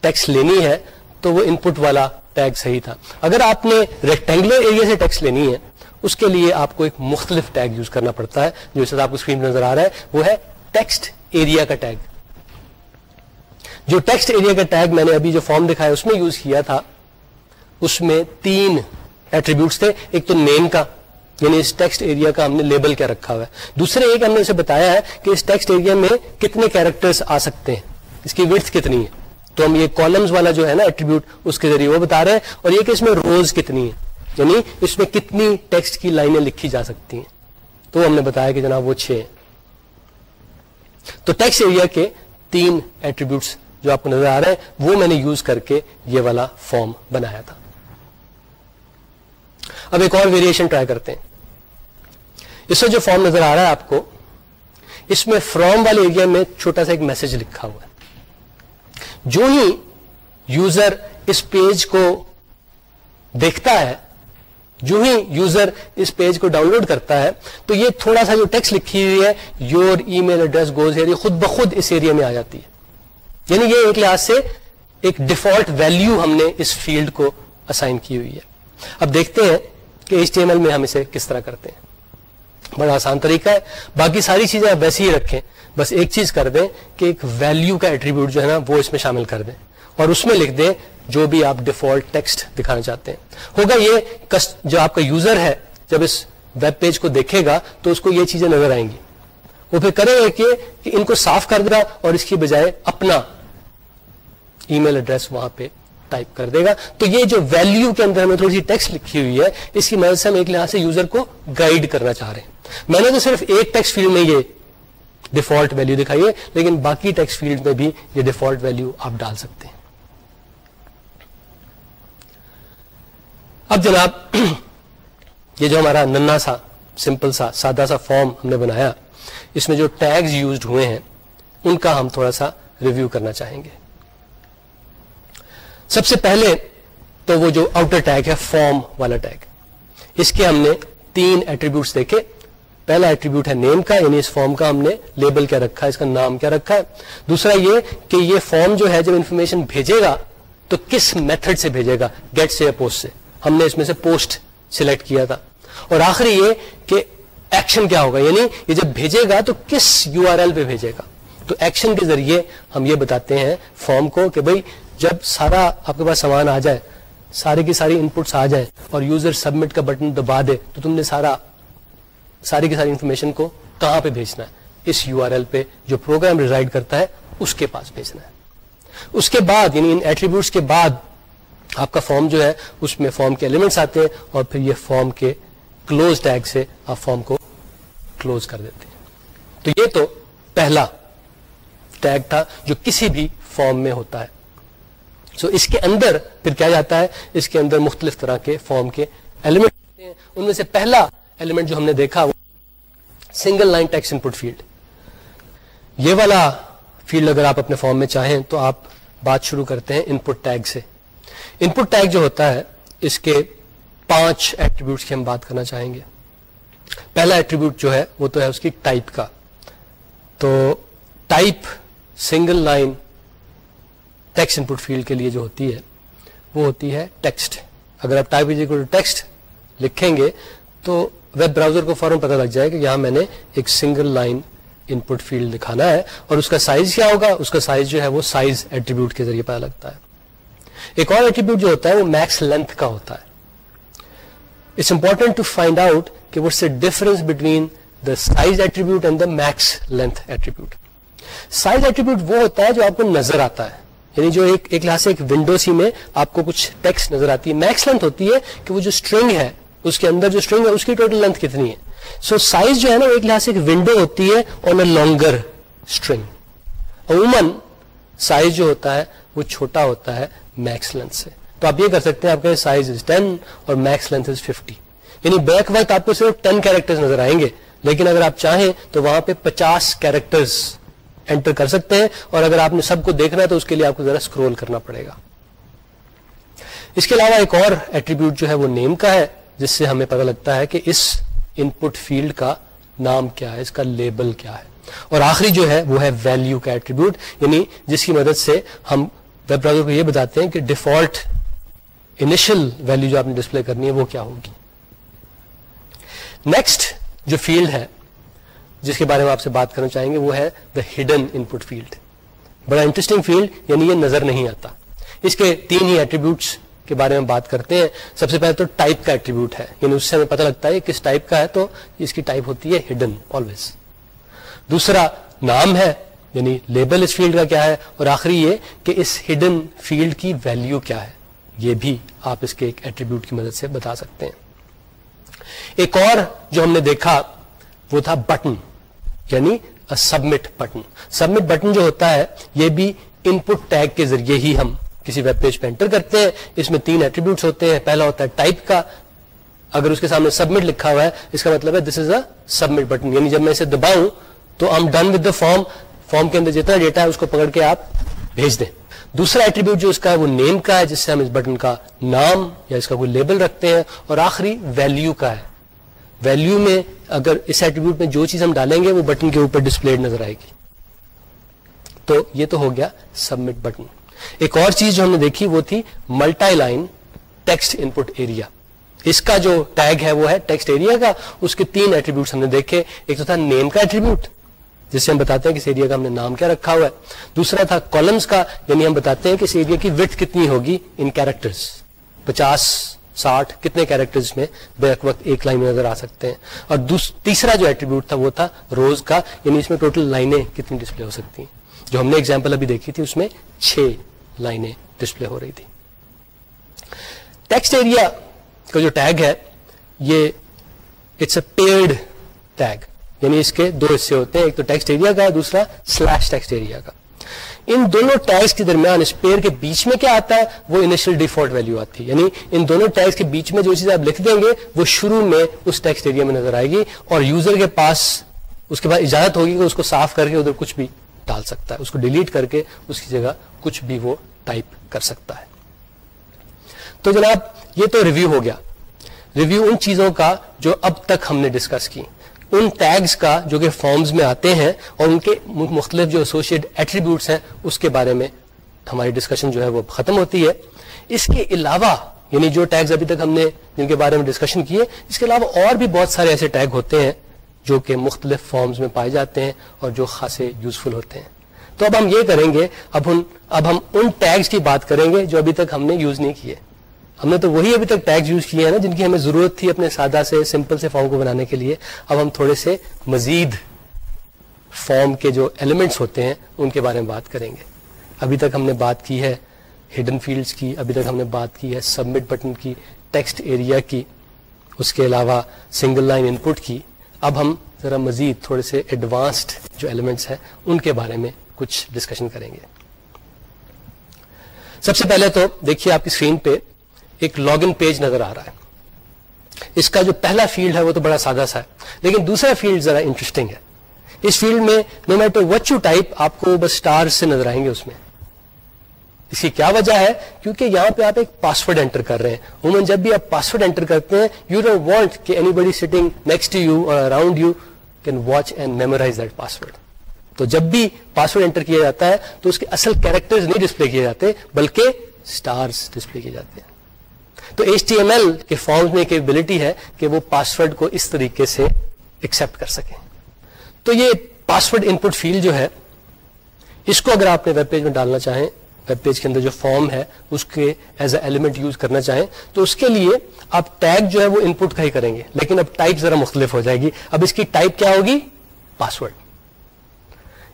A: ٹیکس لینی ہے، تو وہ ان پٹ والا ٹیگ صحیح تھا۔ اگر آپ نے ریکٹینگولر ایریا سے ٹیکس لینی ہے اس کے لیے آپ کو ایک مختلف ٹیگ یوز کرنا پڑتا ہے، جو اس آپ کو اسکرین نظر آ رہا ہے، وہ ہے ٹیکسٹ ایریا کا ٹیگ جو ٹیکسٹ ایریا کا ٹیگ میں نے ابھی جو فارم دکھایا، اس میں یوز کیا تھا، اس میں تین ایٹریبیوٹس تھے۔ ایک تو نیم کا یعنی اس ٹیکسٹ ایریا کا ہم نے لیبل کیا رکھا ہوا ہے۔ دوسرے ایک ہم نے اسے بتایا ہے کہ اس ٹیکسٹ ایریا میں کتنے کیریکٹرز آ سکتے ہیں۔ اس کی ورتھ کتنی ہے؟ تو ہم یہ کالمز والا جو ہے نا ایٹریبیوٹ اس کے ذریعے وہ بتا رہے ہیں اور یہ کہ اس میں روز کتنی ہے یعنی اس میں کتنی ٹیکسٹ کی لائنیں لکھی جا سکتی ہیں؟ تو ہم نے بتایا کہ جناب وہ چھ تو ٹیکسٹ ایریا کے تین ایٹریبیوٹس جو آپ کو نظر آ رہے ہیں، وہ میں نے یوز کر کے یہ والا فارم بنایا تھا۔ اب ایک اور ویریشن ٹرائی کرتے ہیں۔ اس میں جو فارم نظر آ رہا ہے آپ کو، اس میں فرام والے ایریا میں چھوٹا سا ایک میسج لکھا ہوا ہے۔ جو ہی یوزر اس پیج کو دیکھتا ہے جو ہی یوزر اس پیج کو ڈاؤن لوڈ کرتا ہے، تو یہ تھوڑا سا جو ٹیکس لکھی ہوئی ہے your e mail address goes یہ خود بخود اس ایریا میں آ جاتی ہے۔ یعنی یہ ایک لحاظ سے ایک ڈیفالٹ ویلیو ہم نے اس فیلڈ کو اسائن کی ہوئی ہے۔ اب دیکھتے ہیں کہ ایچ ٹی ایم ایل میں ہم اسے کس طرح کرتے ہیں۔ بڑا آسان طریقہ ہے۔ باقی ساری چیزیں آپ ویسے ہی رکھیں۔ بس ایک چیز کر دیں کہ ایک ویلیو کا ایٹریبیوٹ جو ہے نا، وہ اس میں شامل کر دیں۔ اور اس میں لکھ دیں جو بھی آپ ڈیفالٹ ٹیکسٹ دکھانا چاہتے ہیں۔ ہوگا یہ جو آپ کا یوزر ہے، جب اس ویب پیج کو دیکھے گا، تو اس کو یہ چیزیں نظر آئیں گی۔ وہ پھر کرے گا کہ ان کو صاف کر دے گا اور اس کی بجائے اپنا ای میل ایڈریس وہاں پہ ٹائپ کر دے گا۔ تو یہ جو ویلیو کے اندر ہمیں تھوڑی سی ٹیکسٹ لکھی ہوئی ہے، اس کی مدد سے ہم ایک لحاظ سے یوزر کو گائیڈ کرنا چاہ رہے ہیں۔ میں نے تو صرف ایک ٹیکسٹ فیلڈ میں یہ ڈیفالٹ ویلو دکھائی ہے، لیکن باقی ٹیکسٹ فیلڈ میں بھی یہ ڈیفالٹ ویلو آپ ڈال سکتے ہیں۔ اب جناب، یہ جو ہمارا ننا سا سمپل سا، سادہ سا فارم ہم نے بنایا، اس میں جو ٹیگز یوزڈ ہوئے ہیں، ان کا ہم تھوڑا سا ریویو کرنا چاہیں گے۔ سب سے پہلے تو وہ جو آؤٹر ٹیگ ہے فارم والا ٹیگ اس کے ہم نے تین ایٹریبیوٹس دیکھے۔ پہلا ایٹریبیوٹ ہے نیم کا یعنی اس فارم کا ہم نے لیبل کیا رکھا ہے اس کا نام کیا رکھا ہے۔ دوسرا یہ کہ یہ فارم جو ہے، جب انفارمیشن بھیجے گا، تو کس میتھڈ سے بھیجے گا؟ گیٹ سے یا پوسٹ سے؟ ہم نے اس میں سے پوسٹ سلیکٹ کیا تھا۔ اور آخری یہ کہ ایکشن کیا ہوگا؟ یعنی یہ جب بھیجے گا تو کس یو آر ایل پہ بھیجے گا؟ تو ایکشن کے ذریعے ہم یہ بتاتے ہیں فارم کو کہ بھائی جب سارا آپ کے پاس سامان آ جائے سارے کی ساری انپٹس آ جائے اور یوزر سبمٹ کا بٹن دبا دے، تو تم نے سارا ساری کی ساری انفارمیشن کو کہاں پہ بھیجنا ہے؟ اس یو آر ایل پہ جو پروگرام ریزائڈ کرتا ہے، اس کے پاس بھیجنا ہے۔ اس کے بعد یعنی ان ایٹریبیوٹس کے بعد آپ کا فارم جو ہے، اس میں فارم کے ایلیمنٹس آتے ہیں اور پھر یہ فارم کے کلوز ٹیگ سے آپ فارم کو کلوز کر دیتے ہیں۔ تو یہ تو پہلا ٹیگ تھا جو کسی بھی فارم میں ہوتا ہے۔ سو so اس کے اندر پھر کیا جاتا ہے؟ اس کے اندر مختلف طرح کے فارم کے ایلیمنٹ ہیں۔ ان میں سے پہلا ایلیمنٹ جو ہم نے دیکھا وہ single line text input field یہ والا فیلڈ اگر آپ اپنے فارم میں چاہیں تو آپ بات شروع کرتے ہیں ان پٹ ٹیگ سے۔ ان پٹ ٹیگ جو ہوتا ہے، اس کے پانچ ایٹریبیوٹس کی ہم بات کرنا چاہیں گے۔ پہلا ایٹریبیوٹ جو ہے، وہ تو ہے اس کی ٹائپ کا۔ تو type single line text input field کے لیے جو ہوتی ہے، وہ ہوتی ہے ٹیکسٹ اگر آپ ٹائپ ٹیکسٹ لکھیں گے، تو ویب براؤزر کو فوراً پتہ لگ جائے کہ یہاں میں نے ایک single line input field دکھانا ہے۔ اور اس کا سائز کیا ہوگا؟ اس کا سائز جو ہے، وہ سائز ایٹریبیوٹ کے ذریعے پتا لگتا ہے۔ ایک اور ایٹریبیوٹ جو ہوتا ہے وہ میکس لینتھ کا ہوتا ہے۔ It's important to find out کہ what's a difference between the size attribute and the max length attribute size attribute وہ ہوتا ہے جو آپ کو نظر آتا ہے۔ یعنی جو ایک ایک لحاظ سے ایک ونڈو سی میں آپ کو کچھ ٹیکس نظر آتی ہے۔ میکس لینتھ ہوتی ہے کہ وہ جو اسٹرنگ ہے اس کے اندر جو اسٹرنگ ہے اس کی ٹوٹل لینتھ کتنی ہے۔ سو so, سائز جو ہے نا ایک لحاظ سے ایک ونڈو ہوتی ہے آن اے لانگر اسٹرنگ عموماً سائز جو ہوتا ہے وہ چھوٹا ہوتا ہے۔ میکس لینتھ سے۔ تو آپ یہ کر سکتے ہیں آپ کا سائز از ٹین اور میکس لینتھ از ففٹی یعنی بیک وقت آپ کو صرف ٹین کیریکٹر نظر آئیں گے، لیکن اگر آپ چاہیں تو وہاں پہ پچاس کیریکٹرز انٹر کر سکتے ہیں اور اگر آپ نے سب کو دیکھنا ہے تو اس کے لیے آپ کو ذرا اسکرول کرنا پڑے گا۔ اس کے علاوہ ایک اور ایٹریبیوٹ جو ہے وہ نیم کا ہے، جس سے ہمیں پتہ لگتا ہے کہ اس ان پٹ فیلڈ کا نام کیا ہے، اس کا لیبل کیا ہے۔ اور آخری جو ہے وہ ہے ویلو کا ایٹریبیوٹ یعنی جس کی مدد سے ہم ویب براؤزر کو یہ بتاتے ہیں کہ ڈیفالٹ انیشل ویلو جو آپ نے ڈسپلے کرنی ہے وہ کیا ہوگی۔ نیکسٹ جو فیلڈ ہے، جس کے بارے میں آپ سے بات کرنا چاہیں گے، وہ ہے the hidden input field بڑا انٹرسٹنگ فیلڈ یعنی یہ نظر نہیں آتا۔ اس کے تین ہی ایٹریبیوٹس کے بارے میں بات کرتے ہیں۔ سب سے پہلے تو ٹائپ کا ایٹریبیوٹ ہے یعنی اس سے ہمیں پتہ لگتا ہے کس ٹائپ کا ہے، تو اس کی ٹائپ ہوتی ہے ہڈن آلویز دوسرا نام ہے یعنی لیبل اس فیلڈ کا کیا ہے؟ اور آخری یہ کہ اس ہڈن فیلڈ کی ویلیو کیا ہے؟ یہ بھی آپ اس کے ایک ایٹریبیوٹ کی مدد سے بتا سکتے ہیں۔ ایک اور جو ہم نے دیکھا وہ تھا بٹن یعنی سبمٹ بٹن سبمٹ بٹن جو ہوتا ہے، یہ بھی ان پٹ ٹیگ کے ذریعے ہی ہم کسی ویب پیج پہ انٹر کرتے ہیں۔ اس میں تین ایٹریبیوٹس ہوتے ہیں۔ پہلا ہوتا ہے ٹائپ کا، اگر اس کے سامنے سبمٹ لکھا ہوا ہے، اس کا مطلب ہے this is a submit button یعنی جب میں اسے دباؤں تو I'm done with the form form کے اندر جتنا ڈیٹا ہے اس کو پکڑ کے آپ بھیج دیں۔ دوسرا ایٹریبیوٹ جو اس کا ہے وہ نیم کا ہے، جس سے ہم اس بٹن کا نام یا اس کا کوئی لیبل رکھتے ہیں۔ اور آخری ویلیو کا ہے۔ ویلیو میں اگر اس ایٹریبیوٹ میں جو چیز ہم ڈالیں گے وہ بٹن کے اوپر ڈسپلے نظر آئے گی۔ تو یہ تو ہو گیا سبمٹ بٹن ایک اور چیز جو ہم نے دیکھی وہ تھی multi line text input area اس کا جو ٹیگ ہے وہ ہے ٹیکسٹ ایریا کا۔ اس کے تین ایٹریبیوٹس ہم نے دیکھے۔ ایک تو تھا نیم کا ایٹریبیوٹ جس سے ہم بتاتے ہیں کہ اس ایریا کا ہم نے نام کیا رکھا ہوا ہے۔ دوسرا تھا کالمس کا یعنی ہم بتاتے ہیں کہ اس ایریا کی وتھ کتنی ہوگی ان کیریکٹرز پچاس، ساٹھ، کتنے کیریکٹرز میں بیک وقت ایک لائن میں نظر آ سکتے ہیں۔ اور تیسرا جو ایٹریبیوٹ تھا وہ تھا روز کا یعنی اس میں ٹوٹل لائنیں کتنی ڈسپلے ہو سکتی ہیں۔ جو ہم نے ایگزامپل ابھی دیکھی تھی، اس میں چھ لائنیں ڈسپلے ہو رہی تھی۔ ٹیکسٹ ایریا کا جو ٹیگ ہے، یہ اٹس اے پیڈ ٹیگ یعنی اس کے دو حصے ہوتے ہیں، ایک تو ٹیکسٹ ایریا کا، دوسرا سلیش ٹیکسٹ ایریا کا۔ ان دونوں ٹیگس کے درمیان اس پیئر کے بیچ میں کیا آتا ہے؟ وہ انیشل ڈیفالٹ ویلو آتی ہے۔ یعنی ان دونوں ٹیگس کے بیچ میں جو چیز آپ لکھ دیں گے، وہ شروع میں اس ٹیکسٹ ایریا میں نظر آئے گی اور یوزر کے پاس اس کے بعد اجازت ہوگی کہ اس کو صاف کر کے ادھر کچھ بھی ڈال سکتا ہے۔ اس کو ڈیلیٹ کر کے اس کی جگہ کچھ بھی وہ ٹائپ کر سکتا ہے۔ تو جناب، یہ تو ریویو ہو گیا۔ ریویو ان چیزوں کا جو اب تک ہم نے ڈسکس کی۔ ان ٹیگز کا جو کہ فارمز میں آتے ہیں اور ان کے مختلف جو ایسوسیٹ ایٹریبیوٹس ہیں، اس کے بارے میں ہماری ڈسکشن جو ہے وہ ختم ہوتی ہے۔ اس کے علاوہ یعنی جو ٹیگز ابھی تک ہم نے جن کے بارے میں ڈسکشن کی ہے، اس کے علاوہ اور بھی بہت سارے ایسے ٹیگ ہوتے ہیں جو کہ مختلف فارمز میں پائے جاتے ہیں اور جو خاصے یوزفل ہوتے ہیں۔ تو اب ہم یہ کریں گے، اب ہم اب ہم ان ٹیگز کی بات کریں گے جو ابھی تک ہم نے یوز نہیں کیے ہم نے تو وہی ابھی تک ٹیگز یوز کیے ہیں نا جن کی ہمیں ضرورت تھی اپنے سادہ سے سمپل سے فارم کو بنانے کے لیے۔ اب ہم تھوڑے سے مزید فارم کے جو ایلیمنٹس ہوتے ہیں، ان کے بارے میں بات کریں گے۔ ابھی تک ہم نے بات کی ہے ہڈن فیلڈز کی، ابھی تک ہم نے بات کی ہے سبمٹ بٹن کی ٹیکسٹ ایریا کی، اس کے علاوہ سنگل لائن ان پٹ کی۔ اب ہم ذرا مزید تھوڑے سے ایڈوانسڈ جو ایلیمنٹس ہیں، ان کے بارے میں کچھ ڈسکشن کریں گے۔ سب سے پہلے تو دیکھیے آپ کی اسکرین پہ ایک لاگ ان پیج نظر آ رہا ہے۔ اس کا جو پہلا فیلڈ ہے وہ تو بڑا سادہ سا ہے، لیکن دوسرا فیلڈ ذرا انٹرسٹنگ ہے۔ اس فیلڈ میں no matter what you type آپ کو بس اسٹار سے نظر آئیں گے اس میں۔ اس کی کیا وجہ ہے؟ کیونکہ یہاں پہ آپ ایک پاسورڈ انٹر کر رہے ہیں۔ عموماً جب بھی آپ پاسورڈ انٹر کرتے ہیں یو ڈونٹ وانٹ کہ anybody sitting next you or around you can watch and memorize that password تو جب بھی پاسورڈ انٹر کیا جاتا ہے، تو اس کے اصل کیریکٹر نہیں ڈسپلے کیے جاتے، بلکہ اسٹارس ڈسپلے کیے جاتے ہیں۔ تو ایچ ٹی ایم ایل کے فارم میں ایک ہے کہ وہ پاسورڈ کو اس طریقے سے ایکسپٹ کر سکیں تو یہ پاسورڈ ان پٹ فیلڈ جو ہے، اس کو اگر آپ نے ویب پیج میں ڈالنا چاہیں ویب پیج کے اندر جو فارم ہے، اس کے ایز اے ایلیمنٹ یوز کرنا چاہیں، تو اس کے لیے آپ ٹیگ جو ہے وہ ان پٹ کا ہی کریں گے۔ لیکن اب ٹائپ ذرا مختلف ہو جائے گی۔ اب اس کی ٹائپ کیا ہوگی؟ پاسورڈ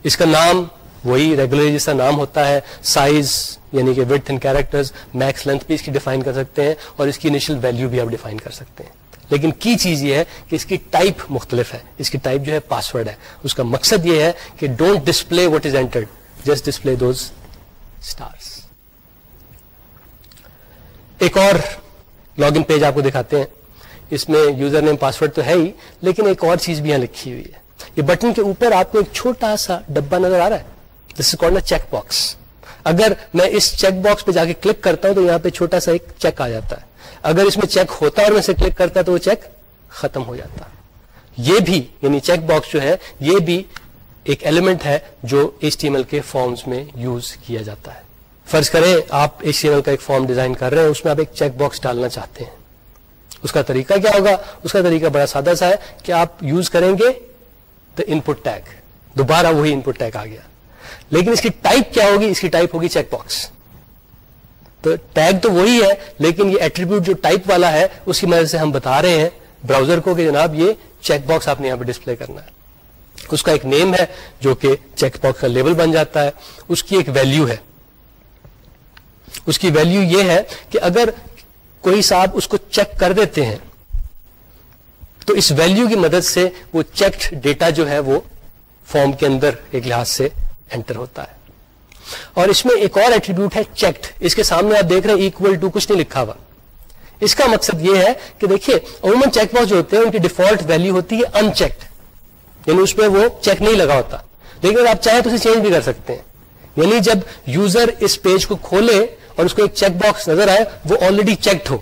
A: اس کا نام وہی ریگولر جیسا نام ہوتا ہے سائز یعنی کہ width and character max length بھی اس کی ڈیفائن کر سکتے ہیں اور اس کی انیشل ویلو بھی آپ ڈیفائن کر سکتے ہیں۔ لیکن کی چیز یہ ہے کہ اس کی ٹائپ مختلف ہے۔ اس کی ٹائپ جو ہے پاسورڈ ہے۔ اس کا مقصد یہ ہے کہ don't display what is entered just display those stars ایک اور لاگ ان پیج آپ کو دکھاتے ہیں۔ اس میں یوزر نیم پاسورڈ تو ہے ہی، لیکن ایک اور چیز بھی یہاں لکھی ہوئی ہے۔ یہ بٹن کے اوپر آپ کو ایک چھوٹا سا ڈبا نظر آ رہا ہے۔ This is called check box اگر میں اس چیک باکس پہ جا کے کلک کرتا ہوں تو یہاں پہ چھوٹا سا ایک چیک آ جاتا ہے۔ اگر اس میں چیک ہوتا ہے اور میں سے کلک کرتا تو وہ چیک ختم ہو جاتا۔ یہ بھی یعنی چیک باکس جو ہے، یہ بھی ایک ایلیمنٹ ہے جو ایچ ٹی ایم ایل کے فارمز میں یوز کیا جاتا ہے۔ فرض کریں آپ ایچ ٹی ایم ایل کا ایک فارم ڈیزائن کر رہے ہیں، اس میں آپ ایک چیک باکس ڈالنا چاہتے ہیں۔ اس کا طریقہ کیا ہوگا؟ اس کا طریقہ بڑا سادہ سا ہے کہ آپ یوز کریں گے دا ان پٹ ٹیگ دوبارہ وہی ان پٹ ٹیگ آ گیا۔ لیکن اس کی ٹائپ کیا ہوگی؟ اس کی ٹائپ ہوگی چیک باکس تو ٹیگ تو وہی ہے، لیکن یہ ایٹریبیوٹ جو ٹائپ والا ہے، اس کی مدد سے ہم بتا رہے ہیں براؤزر کو کہ جناب یہ چیک باکس آپ نے یہاں پہ ڈسپلے کرنا ہے۔ اس کا ایک نیم ہے جو کہ چیک باکس کا لیبل بن جاتا ہے۔ اس کی ایک ویلو ہے۔ اس کی ویلو یہ ہے کہ اگر کوئی صاحب اس کو چیک کر دیتے ہیں، تو اس ویلو کی مدد سے وہ چیکڈ ڈیٹا جو ہے وہ فارم کے اندر ایک لحاظ سے انٹر ہوتا ہے۔ اور اس میں ایک اور ایٹریبیوٹ ہے چیکڈ اس کے سامنے آپ دیکھ رہے ہیں اکول ٹو کچھ نہیں لکھا ہوا۔ اس کا مقصد یہ ہے کہ دیکھیے، عموماً چیک باکس جو ہوتے ہیں، ان کی ڈیفالٹ ویلو ہوتی ہے ان چیکڈ یعنی اس پہ وہ چیک نہیں لگا ہوتا۔ لیکن اگر آپ چاہیں تو اسے چینج بھی کر سکتے ہیں۔ یعنی جب یوزر اس پیج کو کھولے اور اس کو ایک چیک باکس نظر آئے، وہ آلریڈی چیکڈ ہو۔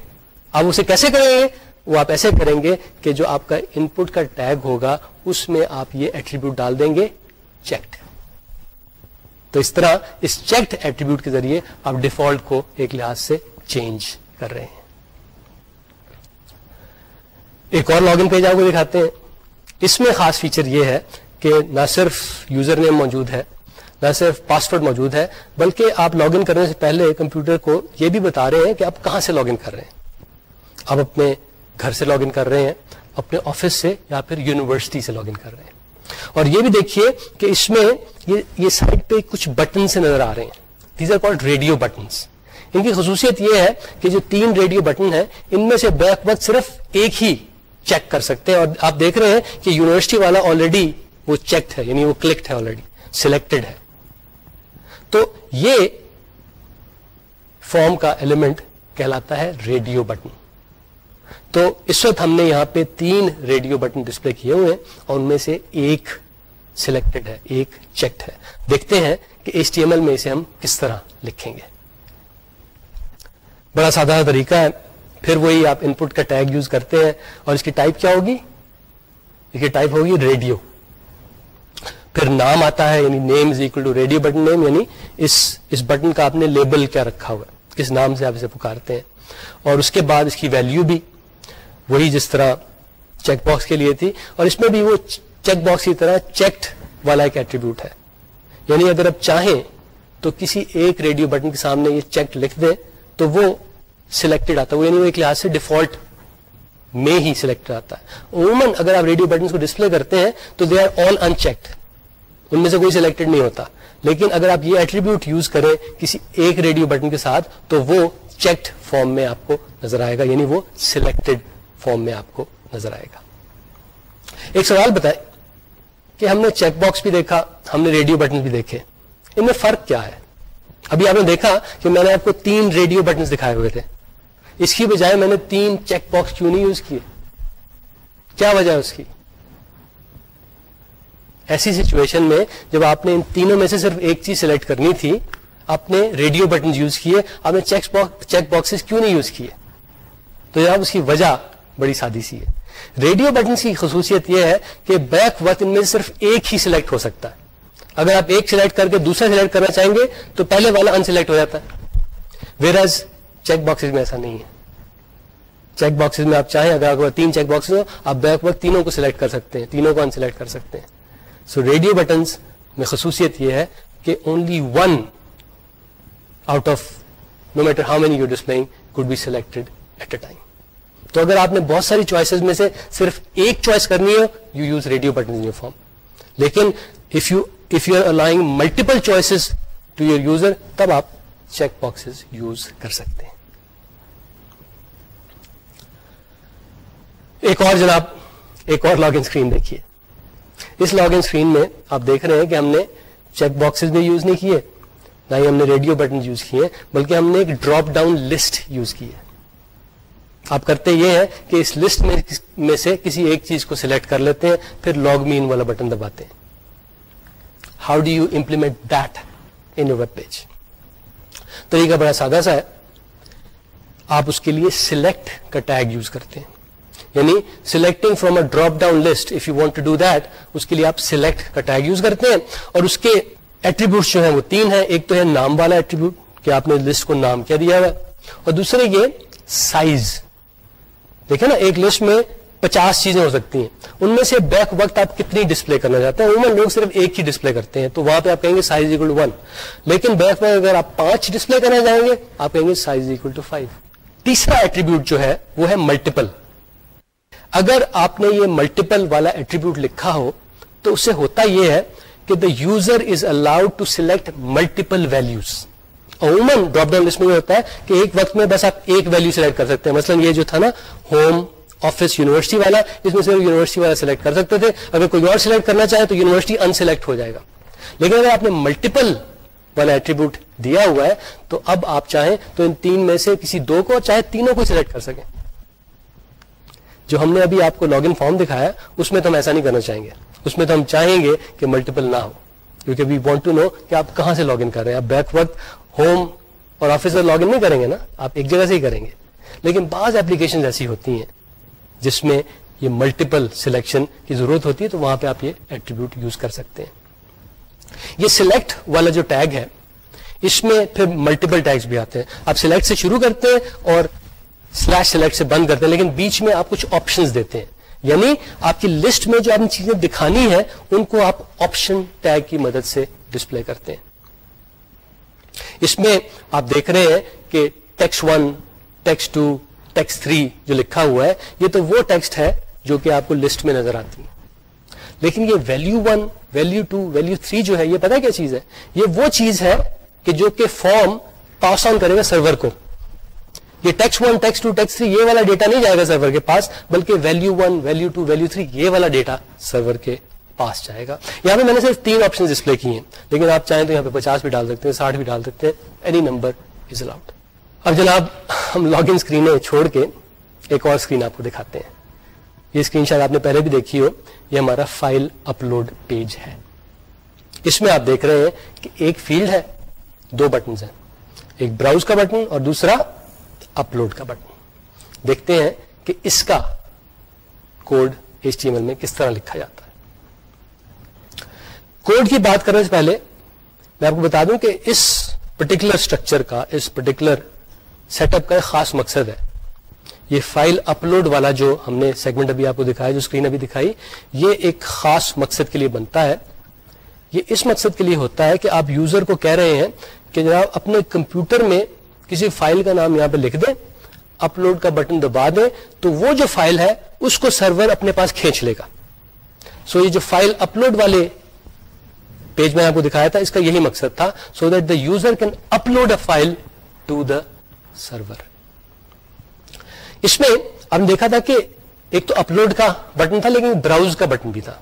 A: آپ اسے کیسے کریں گے؟ وہ آپ ایسے کریں گے کہ جو آپ کا ان پٹ کا ٹیگ ہوگا، اس میں آپ یہ ایٹریبیوٹ ڈال دیں گے چیکڈ تو اس طرح اس چیکڈ ایٹریبیوٹ کے ذریعے آپ ڈیفالٹ کو ایک لحاظ سے چینج کر رہے ہیں۔ ایک اور لاگ ان پیج آپ کو دکھاتے ہیں۔ اس میں خاص فیچر یہ ہے کہ نہ صرف یوزر نیم موجود ہے، نہ صرف پاسورڈ موجود ہے، بلکہ آپ لاگ ان کرنے سے پہلے کمپیوٹر کو یہ بھی بتا رہے ہیں کہ آپ کہاں سے لاگ ان کر رہے ہیں۔ آپ اپنے گھر سے لاگ ان کر رہے ہیں، اپنے آفس سے یا پھر یونیورسٹی سے لاگ ان کر رہے ہیں۔ اور یہ بھی دیکھیے کہ اس میں یہ یہ سائڈ پہ کچھ بٹن سے نظر آ رہے ہیں۔ These are called radio buttons ان کی خصوصیت یہ ہے کہ جو تین ریڈیو بٹن ہیں، ان میں سے بیک وقت صرف ایک ہی چیک کر سکتے ہیں۔ اور آپ دیکھ رہے ہیں کہ یونیورسٹی والا آلریڈی وہ چیکڈ ہے یعنی وہ کلکڈ ہے آلریڈی سلیکٹڈ ہے۔ تو یہ فارم کا ایلیمنٹ کہلاتا ہے ریڈیو بٹن تو اس وقت ہم نے یہاں پہ تین ریڈیو بٹن ڈسپلے کیے ہوئے ہیں اور ان میں سے ایک سلیکٹڈ ہے، ایک چیکڈ ہے۔ دیکھتے ہیں کہ ایچ ٹی ایم ایل میں اسے ہم کس طرح لکھیں گے۔ بڑا سادہ طریقہ ہے۔ پھر وہی آپ ان پٹ کا ٹیگ یوز کرتے ہیں اور اس کی ٹائپ کیا ہوگی؟ اس کی ٹائپ ہوگی ریڈیو۔ پھر نام آتا ہے یعنی name is equal to radio button name یعنی اس اس بٹن کا آپ نے لیبل کیا رکھا ہوا ہے۔ کس نام سے آپ اسے پکارتے ہیں؟ اور اس کے بعد اس کی ویلو بھی۔ وہی جس طرح چیک باکس کے لیے تھی اور اس میں بھی وہ چیک باکس کی طرح چیکڈ والا ایک ایٹریبیوٹ ہے۔ یعنی اگر آپ چاہیں تو کسی ایک ریڈیو بٹن کے سامنے یہ چیک لکھ دیں تو وہ سلیکٹڈ آتا ہے۔ وہ یعنی وہ ایک لحاظ سے ڈیفالٹ میں ہی سلیکٹ آتا ہے۔ عموماً اگر آپ ریڈیو بٹن کو ڈسپلے کرتے ہیں تو دے آر آل ان چیکڈ ان میں سے کوئی سلیکٹڈ نہیں ہوتا۔ لیکن اگر آپ یہ ایٹریبیوٹ یوز کریں کسی ایک ریڈیو بٹن کے ساتھ تو وہ چیکڈ فارم میں آپ کو نظر آئے گا۔ یعنی وہ سلیکٹڈ فارم میں آپ کو نظر آئے گا۔ ایک سوال بتائے کہ ہم نے چیک باکس بھی دیکھا، ہم نے ریڈیو بٹن بھی دیکھے۔ ان میں فرق کیا ہے؟ ابھی آپ نے دیکھا کہ میں نے آپ کو تین ریڈیو بٹن دکھائے ہوئے تھے۔ اس کی بجائے میں نے تین چیک باکس کیوں نہیں یوز کیے؟ کیا وجہ ہے اس کی؟ ایسی سچویشن میں جب آپ نے ان تینوں میں سے صرف ایک چیز سلیکٹ کرنی تھی، آپ نے ریڈیو بٹن یوز کیے، آپ نے چیک باکسز کیوں نہیں یوز کیے؟ تو جناب اس کی وجہ بڑی سادی سی ہے۔ ریڈیو بٹن کی خصوصیت یہ ہے کہ بیک وقت ان میں صرف ایک ہی سلیکٹ ہو سکتا ہے۔ اگر آپ ایک سلیکٹ کر کے دوسرا سلیکٹ کرنا چاہیں گے تو پہلے والا ان سلیکٹ ہو جاتا ہے۔ ویئر چیک باکس میں ایسا نہیں ہے۔ چیک باکس میں آپ چاہیں اگر آپ تین چیک باکس ہو آپ بیک وقت تینوں کو سلیکٹ کر سکتے ہیں، تینوں کو ان سلیکٹ کر سکتے ہیں۔ سو ریڈیو بٹنس میں خصوصیت یہ ہے کہ only one out of no matter how many you displaying could be selected at a time تو اگر آپ نے بہت ساری چوائسیز میں سے صرف ایک چوائس کرنی ہے you use radio button form لیکن if you if you are allowing multiple choices to your user تب آپ چیک باکسز یوز کر سکتے ہیں۔ ایک اور جناب، ایک اور لاگ ان اسکرین دیکھیے۔ اس لاگ ان اسکرین میں آپ دیکھ رہے ہیں کہ ہم نے چیک باکسز بھی یوز نہیں کیے، نہ ہی ہم نے ریڈیو بٹن یوز کیے، بلکہ ہم نے ایک ڈراپ ڈاؤن لسٹ یوز کی ہے۔ آپ کرتے یہ ہے کہ اس لسٹ میں سے کسی ایک چیز کو سلیکٹ کر لیتے ہیں، پھر لاگ مین والا بٹن دباتے ہیں۔ How do you implement that in web page طریقہ بڑا سادہ سا ہے۔ آپ اس کے لیے سلیکٹ کا ٹیگ یوز کرتے ہیں۔ یعنی selecting from a drop down list if you want to do that اس کے لیے آپ سلیکٹ کا ٹیگ یوز کرتے ہیں۔ اور اس کے ایٹریبیوٹ جو ہیں وہ تین ہیں۔ ایک تو ہے نام والا ایٹریبیوٹ کہ آپ نے لسٹ کو نام کیا دیا ہوا اور دوسرے یہ سائز دیکھیں نا، ایک لسٹ میں پچاس چیزیں ہو سکتی ہیں۔ ان میں سے بیک وقت آپ کتنی ڈسپلے کرنا چاہتے ہیں؟ عموماً لوگ صرف ایک ہی ڈسپلے کرتے ہیں، تو وہاں پہ آپ کہیں گے سائز اکول ٹو ون لیکن بیک وقت اگر آپ پانچ ڈسپلے کرنا چاہیں گے، آپ کہیں گے سائز اکول ٹو فائیو تیسرا ایٹریبیوٹ جو ہے، وہ ہے ملٹیپل اگر آپ نے یہ ملٹیپل والا ایٹریبیوٹ لکھا ہو، تو اس سے ہوتا یہ ہے کہ the user is allowed to select multiple values عموماً ڈراپ ڈاؤن لسٹ میں ہوتا ہے کہ ایک وقت میں بس آپ ایک ویلو سلیکٹ کر سکتے ہیں۔ مثلا یہ جو تھا نا ہوم آفس یونیورسٹی والا اس میں صرف یونیورسٹی والا سلیکٹ کر سکتے تھے۔ اگر کوئی اور سلیکٹ کرنا چاہے تو یونیورسٹی ان سلیکٹ ہو جائے گا۔ لیکن اگر آپ نے ملٹیپل والا ایٹریبیوٹ دیا ہوا ہے، تو اب آپ چاہیں تو ان تین میں سے کسی دو کو چاہے تینوں کو سلیکٹ کر سکیں۔ جو ہم نے ابھی آپ کو لاگ ان فارم دکھایا، اس میں تو ہم ایسا نہیں کرنا چاہیں گے۔ اس میں تو ہم چاہیں گے کہ ملٹیپل نہ ہو۔ کیونکہ وی وانٹ ٹو نو کہ آپ کہاں سے لاگ ان کر رہے ہیں۔ آپ بیک وقت ہوم اور آفس میں لاگ ان نہیں کریں گے نا؟ آپ ایک جگہ سے ہی کریں گے۔ لیکن بعض ایپلیکیشن ایسی ہوتی ہیں جس میں یہ ملٹیپل سلیکشن کی ضرورت ہوتی ہے تو وہاں پہ آپ یہ ایٹریبیوٹ یوز کر سکتے ہیں۔ یہ سلیکٹ والا جو ٹیگ ہے، اس میں پھر ملٹیپل ٹیگس بھی آتے ہیں۔ آپ سلیکٹ سے شروع کرتے ہیں اور سلیش سلیکٹ سے بند کرتے ہیں، لیکن بیچ میں آپ کچھ آپشنز دیتے ہیں۔ یعنی آپ کی لسٹ میں جو آپ نے چیزیں دکھانی ہے ان کو آپ آپشن ٹیگ کی مدد سے ڈسپلے کرتے ہیں۔ اس میں آپ دیکھ رہے ہیں کہ text one text two text three جو لکھا ہوا ہے، یہ تو وہ ٹیکسٹ ہے جو کہ آپ کو لسٹ میں نظر آتی ہے۔ لیکن یہ value one value two value three جو ہے، یہ پتا کیا چیز ہے؟ یہ وہ چیز ہے کہ جو کہ فارم پاس آن کرے گا سرور کو۔ یہ text one text two text three, یہ والا ڈیٹا نہیں جائے گا سرور کے پاس، بلکہ value one value two value three, یہ والا ڈیٹا سرور کے پاس جائے گا۔ یہاں پہ میں نے صرف تین آپشن ڈسپلے کی ہیں، لیکن آپ چاہیں تو یہاں پہ پچاس بھی ڈال سکتے ہیں، ساٹھ بھی ڈال سکتے ہیں اینی نمبر از الاؤڈ اب جناب، ہم لاگ ان اسکرین چھوڑ کے ایک اور اسکرین آپ کو دکھاتے ہیں۔ یہ اسکرین شاید آپ نے پہلے بھی دیکھی ہو، یہ ہمارا فائل اپلوڈ پیج ہے۔ اس میں آپ دیکھ رہے ہیں کہ ایک فیلڈ ہے، دو بٹنز ہیں۔ ایک براؤز کا بٹن اور دوسرا اپلوڈ کا بٹن دیکھتے ہیں کہ اس کا code H T M L میں کس طرح لکھا جاتا ہے۔ کوڈ کی بات کرنے سے پہلے میں آپ کو بتا دوں کہ اس پرٹیکولر اسٹرکچر کا، اس پرٹیکولر سیٹ اپ کا ایک خاص مقصد ہے۔ یہ فائل اپلوڈ والا جو ہم نے سیگمنٹ ابھی آپ کو دکھایا، جو اسکرین ابھی دکھائی، یہ ایک خاص مقصد کے لیے بنتا ہے۔ یہ اس مقصد کے لیے ہوتا ہے کہ آپ یوزر کو کہہ رہے ہیں کہ جناب اپنے کمپیوٹر میں کسی فائل کا نام یہاں پہ لکھ دیں اپلوڈ کا بٹن دبا دیں، تو وہ جو فائل ہے اس کو سرور اپنے پاس کھینچ لے گا۔ سو so یہ جو فائل اپلوڈ والے پیج میں آپ کو دکھایا تھا، اس کا یہی مقصد تھا۔ So that the user can upload a file to the server. اس میں ہم دیکھا تھا کہ ایک تو اپلوڈ کا بٹن تھا، لیکن براؤز کا بٹن بھی تھا۔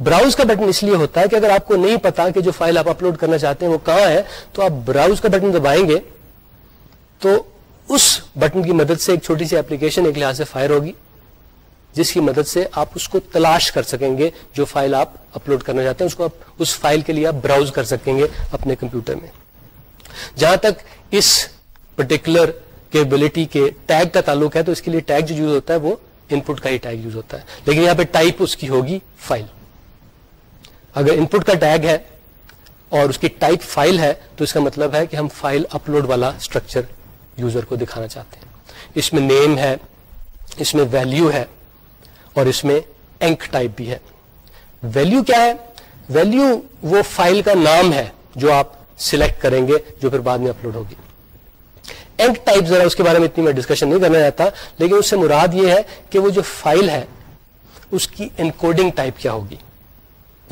A: براؤز کا بٹن اس لیے ہوتا ہے کہ اگر آپ کو نہیں پتا کہ جو فائل آپ اپلوڈ کرنا چاہتے ہیں وہ کہاں ہے، تو آپ براؤز کا بٹن دبائیں گے۔ تو اس بٹن کی مدد سے ایک چھوٹی سی اپلیکیشن ایک لحاظ سے فائر ہوگی، جس کی مدد سے آپ اس کو تلاش کر سکیں گے جو فائل آپ اپلوڈ کرنا چاہتے ہیں، اس کو آپ اس فائل کے لیے آپ براؤز کر سکیں گے اپنے کمپیوٹر میں۔ جہاں تک اس پرٹیکولر کیبلٹی کے ٹیگ کا تعلق ہے، تو اس کے لیے ٹیگ جو یوز ہوتا ہے وہ ان پٹ کا ہی ٹیگ یوز ہوتا ہے۔ لیکن یہاں پہ ٹائپ اس کی ہوگی فائل اگر ان پٹ کا ٹیگ ہے اور اس کی ٹائپ فائل ہے، تو اس کا مطلب ہے کہ ہم فائل اپلوڈ والا اسٹرکچر یوزر کو دکھانا چاہتے ہیں۔ اس میں نیم ہے، اس میں ویلو ہے اور اس میں اینک ٹائپ بھی ہے۔ ویلو کیا ہے؟ ویلو وہ فائل کا نام ہے جو آپ سلیکٹ کریں گے، جو پھر بعد میں اپلوڈ ہوگی۔ اینک ٹائپ ذرا اس کے بارے میں اتنی میں ڈسکشن نہیں کرنا چاہتا، لیکن اس سے مراد یہ ہے کہ وہ جو فائل ہے، اس کی انکوڈنگ ٹائپ کیا ہوگی؟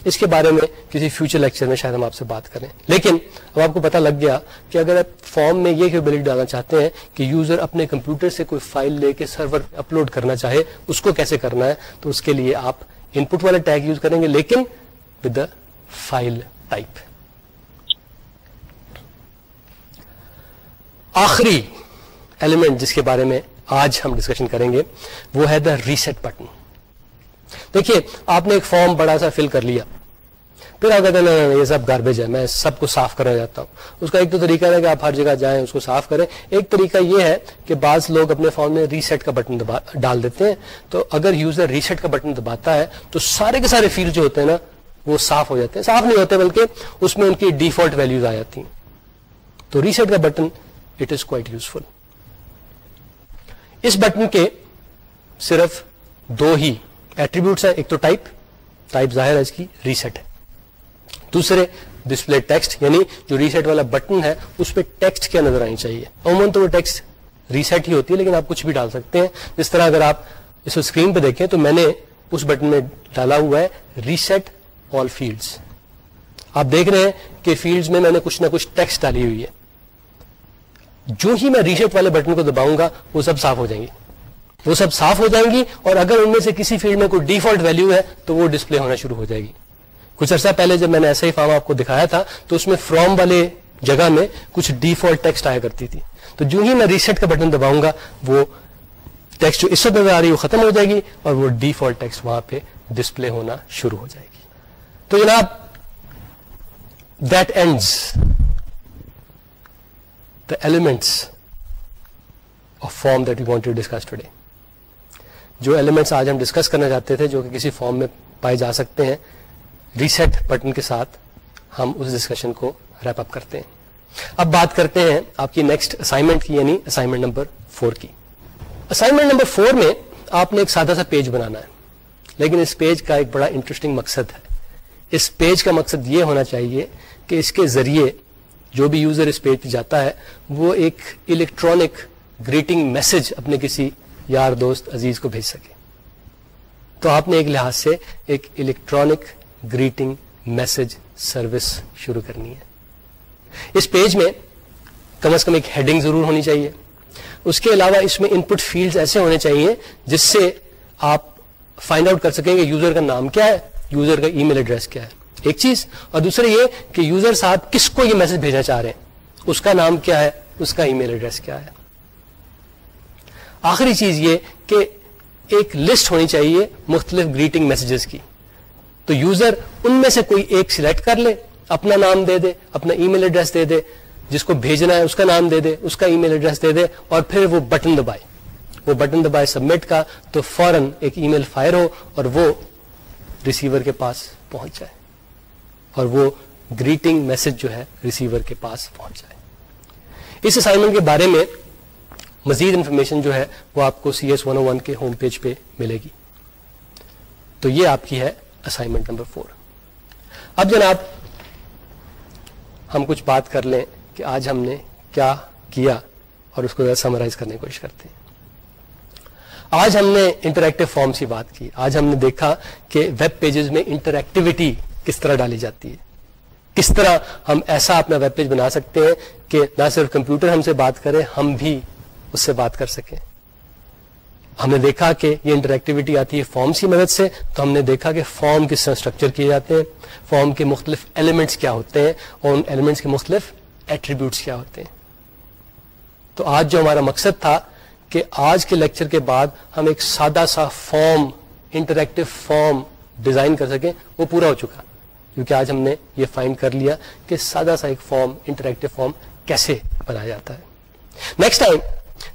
A: اس کے بارے میں کسی فیوچر لیکچر میں شاید ہم آپ سے بات کریں۔ لیکن اب آپ کو پتا لگ گیا کہ اگر آپ فارم میں یہ کیبلٹی ڈالنا چاہتے ہیں کہ یوزر اپنے کمپیوٹر سے کوئی فائل لے کے سرور اپلوڈ کرنا چاہے، اس کو کیسے کرنا ہے، تو اس کے لیے آپ ان پٹ والے ٹیگ یوز کریں گے، لیکن ود دا فائل ٹائپ آخری ایلیمنٹ جس کے بارے میں آج ہم ڈسکشن کریں گے، وہ ہے دا ریسٹ بٹن دیکھیے، آپ نے ایک فارم بڑا سا فل کر لیا، پھر آپ کہتے ہیں یہ سب گاربیج ہے، میں سب کو صاف کرنا چاہتا ہوں۔ اس کا ایک تو طریقہ ہے کہ آپ ہر جگہ جائیں، اس کو صاف کریں۔ ایک طریقہ یہ ہے کہ بعض لوگ اپنے فارم میں ریسیٹ کا بٹن ڈال دیتے ہیں۔ تو اگر یوزر ریسیٹ کا بٹن دباتا ہے، تو سارے کے سارے فیلڈ جو ہوتے ہیں نا، وہ صاف ہو جاتے ہیں۔ صاف نہیں ہوتے، بلکہ اس میں ان کی ڈیفالٹ ویلوز آ جاتی ہیں۔ تو ریسیٹ کا button it is quite useful us button کے صرف دو ہی ایٹریبیوٹس ہیں. ایک تو ٹائپ ٹائپ ظاہر ہے اس کی ریسیٹ ہے. دوسرے ڈسپلے ٹیکسٹ یعنی جو ریسیٹ والا بٹن ہے، اس پہ ٹیکسٹ کیا نظر آنی چاہیے؟ عموماً تو وہ ٹیکسٹ ریسیٹ ہی ہوتی ہے، لیکن آپ کچھ بھی ڈال سکتے ہیں. جس طرح اگر آپ اس اسکرین پہ دیکھیں، تو میں نے اس بٹن میں ڈالا ہوا ہے ریسیٹ آل فیلڈس آپ دیکھ رہے ہیں کہ فیلڈز میں میں نے کچھ نہ کچھ ٹیکسٹ ڈالی ہوئی ہے. جو ہی میں ریسیٹ والے بٹن کو دباؤں گا، وہ سب صاف ہو جائیں گی وہ سب صاف ہو جائیں گی اور اگر ان میں سے کسی فیلڈ میں کوئی ڈیفالٹ ویلو ہے، تو وہ ڈسپلے ہونا شروع ہو جائے گی۔ کچھ عرصہ پہلے جب میں نے ایسا ہی فارم آپ کو دکھایا تھا، تو اس میں فرام والے جگہ میں کچھ ڈیفالٹ ٹیکسٹ آیا کرتی تھی۔ تو جو ہی میں ریسیٹ کا بٹن دباؤں گا، وہ ٹیکسٹ جو اس وقت نظر آ رہی ہے، وہ ختم ہو جائے گی اور وہ ڈیفالٹ ٹیکسٹ وہاں پہ ڈسپلے ہونا شروع ہو جائے گی۔ تو جناب that ends the elements of form that you want to discuss today جو ایلیمنٹس آج ہم ڈسکس کرنا چاہتے تھے جو کہ کسی فارم میں پائے جا سکتے ہیں ریسیٹ بٹن کے ساتھ ہم اس ڈسکشن کو ریپ اپ کرتے ہیں۔ اب بات کرتے ہیں آپ کی نیکسٹ اسائنمنٹ کی یعنی اسائنمنٹ نمبر فور کی۔ اسائنمنٹ نمبر فور میں آپ نے ایک سادہ سا پیج بنانا ہے۔ لیکن اس پیج کا ایک بڑا انٹرسٹنگ مقصد ہے۔ اس پیج کا مقصد یہ ہونا چاہیے کہ اس کے ذریعے جو بھی یوزر اس پیج پہ جاتا ہے، وہ ایک الیکٹرانک گریٹنگ میسج اپنے کسی یار دوست عزیز کو بھیج سکے۔ تو آپ نے ایک لحاظ سے ایک الیکٹرانک گریٹنگ میسج سروس شروع کرنی ہے۔ اس پیج میں کم از کم ایک ہیڈنگ ضرور ہونی چاہیے۔ اس کے علاوہ اس میں ان پٹ فیلڈ ایسے ہونے چاہیے جس سے آپ فائنڈ آؤٹ کر سکیں گے یوزر کا نام کیا ہے یوزر کا ای میل ایڈریس کیا ہے۔ ایک چیز، اور دوسرا یہ کہ یوزر صاحب کس کو یہ میسج بھیجنا چاہ رہے ہیں؟ اس کا نام کیا ہے؟ اس کا ای میل ایڈریس کیا ہے؟ آخری چیز یہ کہ ایک لسٹ ہونی چاہیے مختلف گریٹنگ میسجز کی۔ تو یوزر ان میں سے کوئی ایک سلیکٹ کر لے، اپنا نام دے دے، اپنا ای میل ایڈریس دے دے، جس کو بھیجنا ہے اس کا نام دے دے، اس کا ای میل ایڈریس دے دے، اور پھر وہ بٹن دبائے۔ وہ بٹن دبائے سبمٹ کا تو فوراً ایک ای میل فائر ہو اور وہ ریسیور کے پاس پہنچ جائے۔ اور وہ گریٹنگ میسج جو ہے ریسیور کے پاس پہنچ جائے۔ اس اسائنمنٹ کے بارے میں مزید انفارمیشن جو ہے وہ آپ کو C S one O one کے ہوم پیج پہ ملے گی۔ تو یہ آپ کی ہے اسائنمنٹ نمبر فور اب جناب، ہم کچھ بات کر لیں کہ آج ہم نے کیا کیا اور اس کو سمرائز کرنے کی کوشش کرتے ہیں۔ آج ہم نے انٹریکٹو فارمس کی بات کی۔ آج ہم نے دیکھا کہ ویب پیجز میں انٹریکٹیوٹی کس طرح ڈالی جاتی ہے۔ کس طرح ہم ایسا اپنا ویب پیج بنا سکتے ہیں کہ نہ صرف کمپیوٹر ہم سے بات کرے، ہم بھی اس سے بات کر سکیں۔ ہم نے دیکھا کہ یہ انٹریکٹیوٹی آتی ہے فارمس کی مدد سے، تو ہم نے دیکھا کہ فارم کس طرح اسٹرکچر کیے جاتے ہیں فارم کے مختلف ایلیمنٹس کیا ہوتے ہیں اور ان ایلیمنٹس کے مختلف ایٹریبیوٹس کیا ہوتے ہیں۔ تو آج جو ہمارا مقصد تھا کہ آج کے لیکچر کے بعد ہم ایک سادہ سا فارم انٹریکٹو فارم ڈیزائن کر سکیں، وہ پورا ہو چکا۔ کیونکہ آج ہم نے یہ فائنڈ کر لیا کہ سادہ سا ایک فارم انٹریکٹو فارم کیسے بنایا جاتا ہے۔ نیکسٹ ٹائم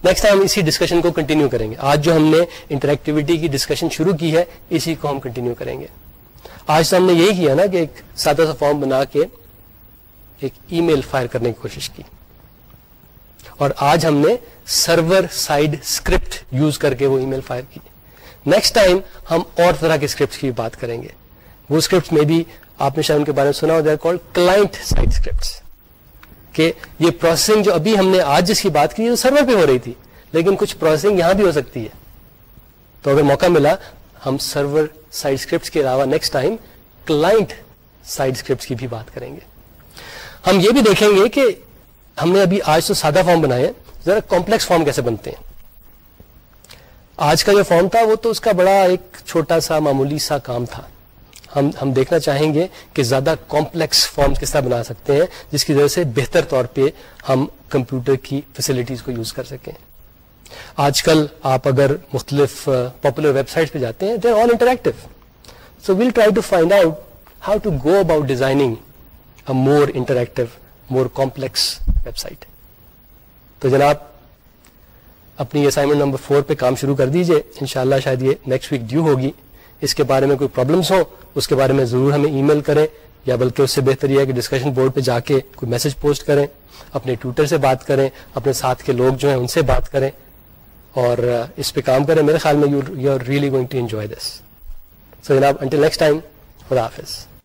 A: نیکسٹ ٹائم اسی ڈسکشن کو کنٹینیو کریں گے۔ آج جو ہم نے انٹریکٹیوٹی کی ڈسکشن شروع کی ہے، اسی کو ہم کنٹینیو کریں گے۔ آج تو ہم نے یہی کیا نا کہ ایک سادہ سا فارم بنا کے ایک ای میل فائر کرنے کی کوشش کی۔ اور آج ہم نے سرور سائڈ اسکرپٹ یوز کر کے وہ ای میل فائر کی۔ نیکسٹ ٹائم ہم اور طرح کے اسکرپٹ کی بات کریں گے۔ وہ اسکرپٹ میں بھی آپ نے شاید ان کے بارے میں سنا ہو کال کلائنٹ سائڈ اسکرپٹ کہ یہ پروسیسنگ جو ابھی ہم نے آج جس کی بات کی سرور پہ ہو رہی تھی، لیکن کچھ پروسیسنگ یہاں بھی ہو سکتی ہے۔ تو اگر موقع ملا، ہم سرور سائڈ اسکرپٹ کے علاوہ next time client side script کی بھی بات کریں گے۔ ہم یہ بھی دیکھیں گے کہ ہم نے ابھی آج تو سادہ فارم بنائے ذرا کمپلیکس فارم کیسے بنتے ہیں۔ آج کا جو فارم تھا، وہ تو اس کا بڑا ایک چھوٹا سا معمولی سا کام تھا۔ ہم ہم دیکھنا چاہیں گے کہ زیادہ کمپلیکس فارم کس طرح بنا سکتے ہیں، جس کی وجہ سے بہتر طور پہ ہم کمپیوٹر کی فیسلٹیز کو یوز کر سکیں۔ آج کل آپ اگر مختلف پاپولر ویب سائٹ پہ جاتے ہیں they are all interactive so we'll try to find out how to go about designing a more interactive more complex web site تو جناب، اپنی اسائنمنٹ نمبر فور پہ کام شروع کر دیجیے۔ انشاءاللہ شاید یہ نیکسٹ ویک ڈیو ہوگی۔ اس کے بارے میں کوئی پرابلمس ہوں اس کے بارے میں ضرور ہمیں ای میل کریں یا بلکہ اس سے بہتر یہ ہے کہ ڈسکشن بورڈ پہ جا کے کوئی میسج پوسٹ کریں، اپنے ٹویٹر سے بات کریں، اپنے ساتھ کے لوگ جو ہیں ان سے بات کریں اور اس پہ کام کریں۔ میرے خیال میں you you are really going to enjoy this. So جناب، انٹل نیکسٹ ٹائم، خدا حافظ۔